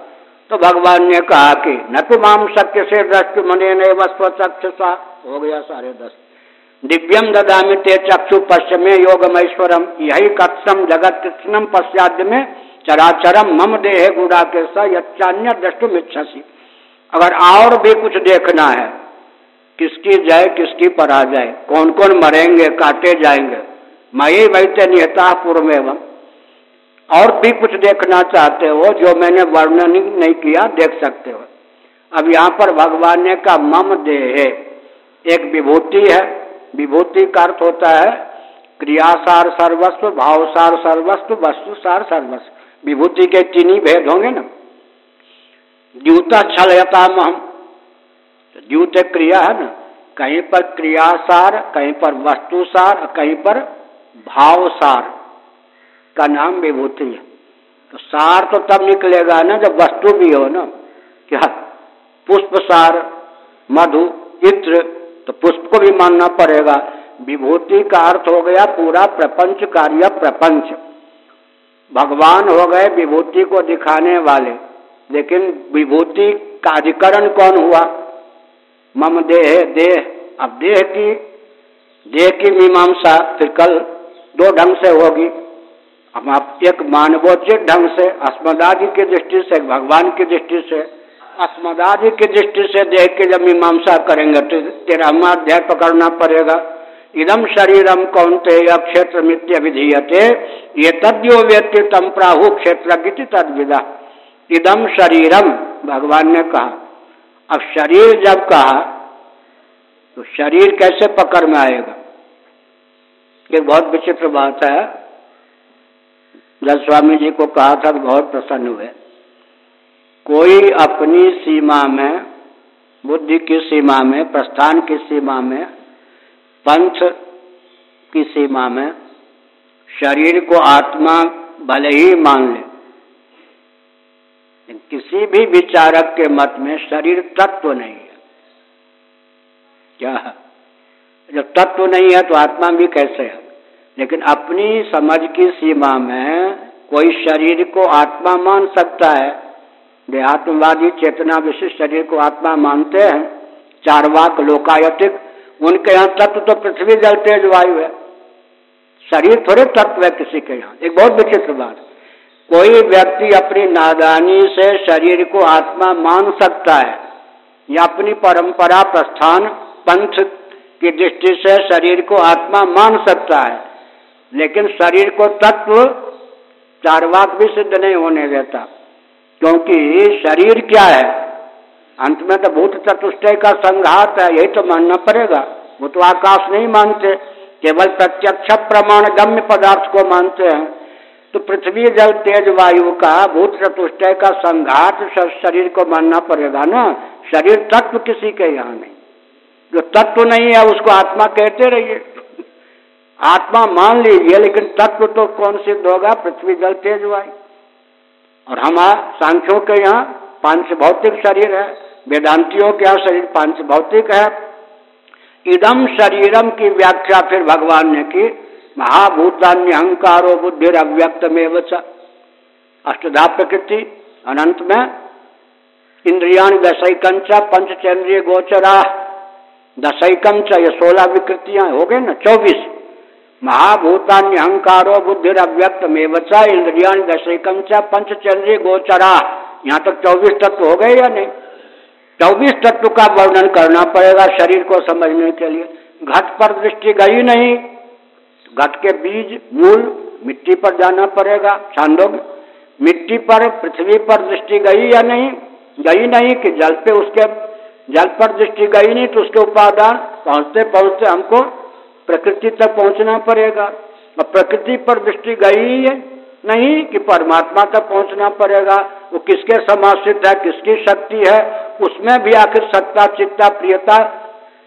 तो भगवान ने कहा कि न तो सत्य से दृष्टि मने ने सा हो गया सारे दस। दिव्यम ददामि ते चक्षु पश्चिमे योगमेश्वरम। यही कक्षम जगत कृष्णम पश्चात में चराचरम मम देह गुड़ा के सन्य दृष्टुम इच्छसी अगर और भी कुछ देखना है, किसकी जाए किसकी पराजय कौन कौन मरेंगे, काटे जाएँगे मई वैते निहता पूर्व एवं और भी कुछ देखना चाहते हो, जो मैंने वर्णन नहीं किया, देख सकते हो। अब यहाँ पर भगवान ने का मम देह, एक विभूति है विभूति का अर्थ होता है, क्रियासार सर्वस्व, भावसार सर्वस्व वस्तु सार सर्वस्व। विभूति के तीन ही भेद होंगे ना? द्यूता छलयता हम द्यूत क्रिया है ना? कहीं पर क्रियासार, कहीं पर वस्तुसार, कहीं पर भावसार का नाम विभूति है। तो सार तो तब निकलेगा ना जब वस्तु भी हो ना? क्या? पुष्प सार मधु, इत्र तो पुष्प को भी मानना पड़ेगा। विभूति का अर्थ हो गया पूरा प्रपंच कार्य प्रपंच। भगवान हो गए विभूति को दिखाने वाले। लेकिन विभूति का अधिकरण कौन हुआ? मम देह देह। अब देह की देह की मीमांसा फिर कल दो ढंग से होगी। हम आप एक मानवोचित ढंग से, अस्मदादि की दृष्टि से, भगवान की दृष्टि से अस्मदादि की दृष्टि से देह के जब मीमांसा करेंगे तो तेरा अध्याय पकड़ना पड़ेगा। इदम शरीरम कौनते क्षेत्र मित्य विधीयते ये तद्यो व्यक्ति तम प्राहु क्षेत्र तद विदा इदम शरीरम भगवान ने कहा। अब शरीर जब कहा तो शरीर कैसे पकड़ में आएगा? ये बहुत विचित्र बात है। जब स्वामी जी को कहा था तो बहुत प्रसन्न हुए। कोई अपनी सीमा में, बुद्धि की सीमा में, प्रस्थान की सीमा में, पंथ की सीमा में, शरीर को आत्मा भले ही मान ले किसी भी विचारक के मत में शरीर तत्व नहीं है। क्या है? जब तत्व नहीं है तो आत्मा भी कैसे है? लेकिन अपनी समझ की सीमा में कोई शरीर को आत्मा मान सकता है देहात्मवादी चेतना विशिष्ट शरीर को आत्मा मानते हैं। चार वाक लोकायतिक, उनके यहाँ तत्व तो पृथ्वी जल तेज वायु है। शरीर थोड़े तत्व है किसी के यहाँ। एक बहुत विचित्र बात। कोई व्यक्ति अपनी नादानी से शरीर को आत्मा मान सकता है या अपनी परंपरा प्रस्थान, पंथ की दृष्टि से शरीर को आत्मा मान सकता है, लेकिन शरीर को तत्व चारवाक भी सिद्ध नहीं होने देता। क्योंकि शरीर क्या है? अंत में तो भूत चतुष्टय का संघात है, यही तो मानना पड़ेगा। वो तो आकाश नहीं मानते, केवल प्रत्यक्ष प्रमाण गम्य पदार्थ को मानते हैं। तो पृथ्वी जल तेज वायु का, भूत चतुष्टय का संघात शरीर को मानना पड़ेगा ना? शरीर तत्व किसी के यहाँ नहीं। जो तत्व नहीं है, उसको आत्मा कहते रहिए। आत्मा मान लीजिए, लेकिन तत्व तो कौन सिद्ध होगा? पृथ्वी जल तेज वायु। और हमारा सांख्यों के यहाँ पाँच भौतिक शरीर है, वेदांतियों के यहाँ शरीर पाँच भौतिक है। इदम शरीरम की व्याख्या फिर भगवान ने की, महाभूतान्य अहंकारो बुद्धि अव्यक्त में अष्टधा प्रकृति अनंत में, इंद्रियाण दशकम च पंचचंद्रिय गोचरा दशकम च, ये सोलह विकृतियाँ, हो गए ना, चौबीस। महाभूतान्य अहंकारो बुद्धिर अव्यक्त में इंद्रियाण दशकम च पंचचंद्रिय गोचरा यहाँ तक चौबीस तत्व हो गए या नहीं? चौबीस तत्व का वर्णन करना पड़ेगा शरीर को समझने के लिए। घट पर दृष्टि गई नहीं। घट के बीज, मूल, मिट्टी पर जाना पड़ेगा। छांदोग मिट्टी पर, पृथ्वी पर दृष्टि गई या नहीं? गई नहीं कि जल पे उसके, जल पर दृष्टि गई नहीं तो उसके उपादान पहुँचते पहुँचते हमको प्रकृति तक पहुँचना पड़ेगा। और प्रकृति पर दृष्टि गई है नहीं कि परमात्मा तक पहुँचना पड़ेगा। वो किसके समाश्रित है, किसकी शक्ति है, उसमें भी आखिर सत्ता, चित्ता, प्रियता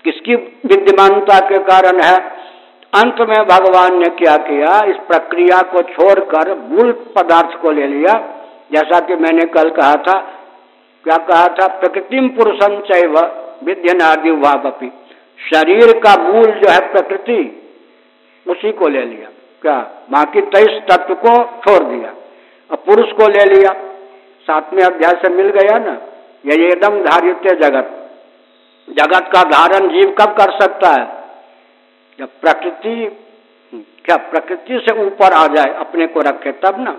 किसकी विद्यमानता के कारण है। अंत में भगवान ने क्या किया? इस प्रक्रिया को छोड़कर मूल पदार्थ को ले लिया। जैसा कि मैंने कल कहा था, क्या कहा था? प्रकृतिम पुरुषम चैव विद्यनादि वापी शरीर का मूल जो है प्रकृति, उसी को ले लिया। क्या? बाकी तेईस तत्व को छोड़ दिया। और पुरुष को ले लिया। सातवें अध्याय से मिल गया ना? ये एकदम धारित जगत। जगत का धारण जीव कब कर सकता है? जब प्रकृति, क्या प्रकृति से ऊपर आ जाए, अपने को रखे तब ना?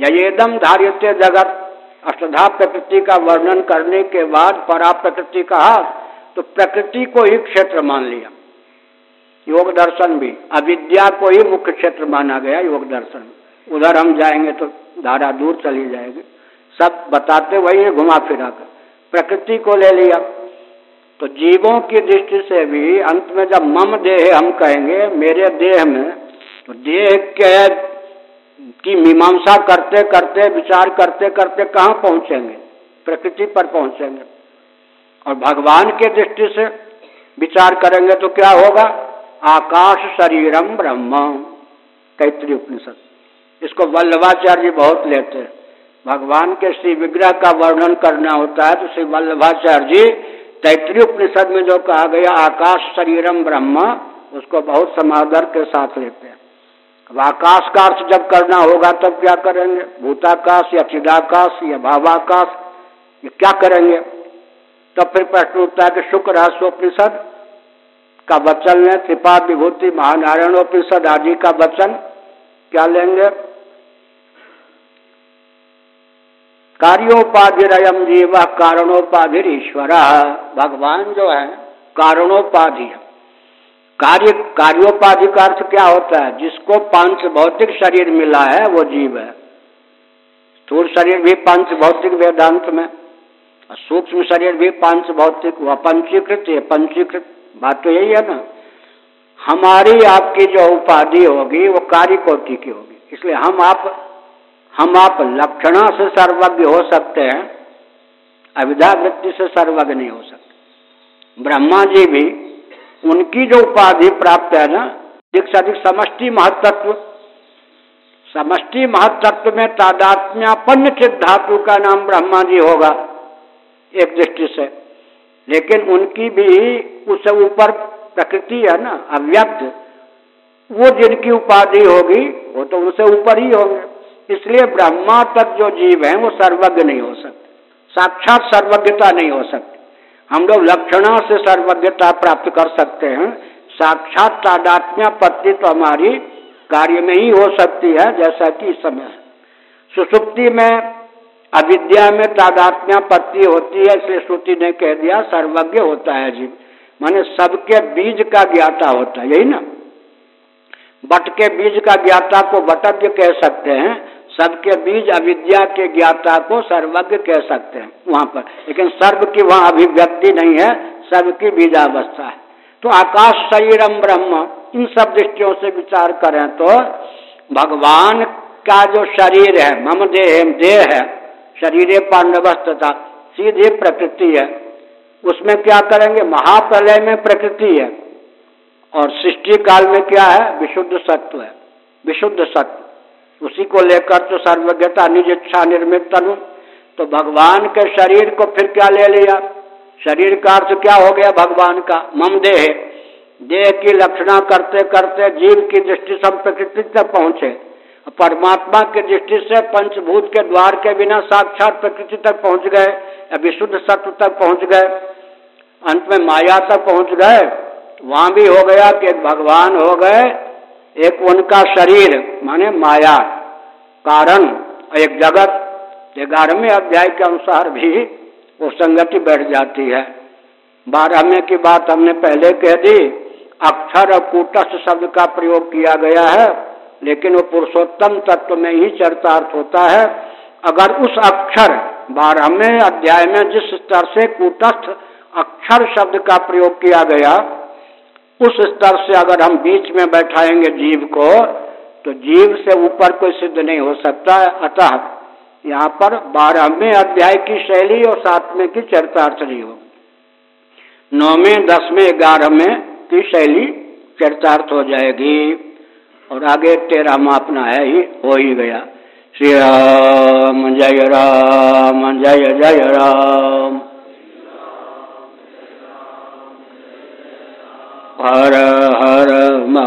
या एकदम धारित जगत, अष्टधा प्रकृति का वर्णन करने के बाद परा प्रकृति कहा तो प्रकृति को ही क्षेत्र मान लिया। योग दर्शन भी। अविद्या को ही मुख्य क्षेत्र माना गया योग दर्शन। उधर हम जाएँगे तो धारा दूर चली जाएगी। सब बताते वही घुमा फिरा कर। प्रकृति को ले लिया। तो जीवों की दृष्टि से भी अंत में जब मम देह हम कहेंगे, मेरे देह में तो देह के की मीमांसा करते करते विचार करते करते कहाँ पहुँचेंगे? प्रकृति पर पहुँचेंगे। और भगवान के दृष्टि से विचार करेंगे तो क्या होगा? आकाश शरीरम ब्रह्म। कैत्री उपनिषद। इसको वल्लभाचार्य बहुत लेते हैं। भगवान के श्री विग्रह का वर्णन करना होता है तो श्री वल्लभाचार्य जी तैतृय उपनिषद में जो कहा गया, आकाश शरीरम ब्रह्म, उसको बहुत समादर के साथ लेते हैं। अब आकाश का अर्थ जब करना होगा तब क्या करेंगे? भूताकाश या चिदाकाश या भावाकाश, ये क्या करेंगे? तब फिर प्रश्न उठता है कि शुक्र रहस्योपनिषद का वचन है त्रिपा विभूति महानारायणोपनिषद आदि का वचन क्या लेंगे? कार्योपाधिरयम जीव कारणोपाधि ईश्वर भगवान जो है, कारणोपाधि कार्य, कार्योपाधि का अर्थ क्या होता है? जिसको पंच भौतिक शरीर मिला है, वो जीव है। स्थूल शरीर भी पंच भौतिक वेदांत में। सूक्ष्म शरीर भी पंच भौतिक व पंचीकृत है पंचीकृत। बात तो यही है ना। हमारी आपकी जो उपाधि होगी, वो कार्य कोटि की होगी। इसलिए हम आप हम आप लक्षणा से सर्वज्ञ हो सकते हैं अविधा वृत्ति से सर्वज्ञ नहीं हो सकते। ब्रह्मा जी भी, उनकी जो उपाधि प्राप्त है ना अधिक से अधिक समष्टि महत्व समष्टि महत्व में तादात्म्यापन्न चित धातु का नाम ब्रह्मा जी होगा। एक दृष्टि से। लेकिन उनकी भी उससे ऊपर प्रकृति है ना, अव्यक्त, वो जिनकी उपाधि होगी, वो तो उनसे ऊपर ही होंगे। इसलिए ब्रह्मा तक जो जीव है, वो सर्वज्ञ नहीं हो सकते। साक्षात सर्वज्ञता नहीं हो सकती। हम लोग लक्षणों से सर्वज्ञता प्राप्त कर सकते हैं। साक्षात तादात्म्य पत्ति तो हमारी कार्य में ही हो सकती है, जैसा कि समय सुसुप्ति में अविद्या में तादात्म्य पत्ति होती है, इसलिए श्रुति ने कह दिया, सर्वज्ञ होता है जीव। माने सबके बीज का ज्ञाता होता है, यही ना? बट के बीज का ज्ञाता को बटज्ञ कह सकते हैं, सबके बीज अविद्या के ज्ञाता को सर्वज्ञ कह सकते हैं, वहाँ पर। लेकिन सर्व की वहाँ अभिव्यक्ति नहीं है सर्व की बीजावस्था है। तो आकाश शरीरम ब्रह्म, इन सब दृष्टियों से विचार करें तो भगवान का जो शरीर है, मम देह देह है शरीर पांडवस्था सीधे प्रकृति है। उसमें क्या करेंगे? महाप्रलय में प्रकृति है। और सृष्टि काल में क्या है? विशुद्ध सत्व है। विशुद्ध सत्व। उसी को लेकर तो सर्वज्ञता, निज इच्छा निर्मित तनु। तो भगवान के शरीर को फिर क्या ले लिया? शरीर का अर्थ क्या हो गया भगवान का? मम देह। देह की लक्षणा करते करते जीव की दृष्टि से हम प्रकृति तक पहुँचे। परमात्मा की दृष्टि से पंचभूत के द्वार के बिना साक्षात प्रकृति तक पहुँच गए, या विशुद्ध सत्व तक पहुँच गए, अंत में माया तक पहुँच गए, वहाँ भी हो गया कि एक भगवान हो गए, एक उनका शरीर, माने माया, कारण एक जगत ग्यारहवें अध्याय के अनुसार भी वो संगति बैठ जाती है। बारहवें की बात हमने पहले कह दी, अक्षर और कूटस्थ शब्द का प्रयोग किया गया है। लेकिन वो पुरुषोत्तम तत्व में ही चरितार्थ होता है। अगर उस अक्षर, बारहवें अध्याय में जिस स्तर से कूटस्थ अक्षर शब्द का प्रयोग किया गया, उस स्तर से अगर हम बीच में बैठाएँगे जीव को तो जीव से ऊपर कोई सिद्ध नहीं हो सकता। अतः यहाँ पर बारहवें अध्याय की शैली और सातवें की चरितार्थ नहीं हो नौवें, दसवें, ग्यारहवें की शैली चरितार्थ हो जाएगी। और आगे तेरहवा अपना है ही, हो ही गया। श्री राम, जय राम, जय जय राम। हर हर मा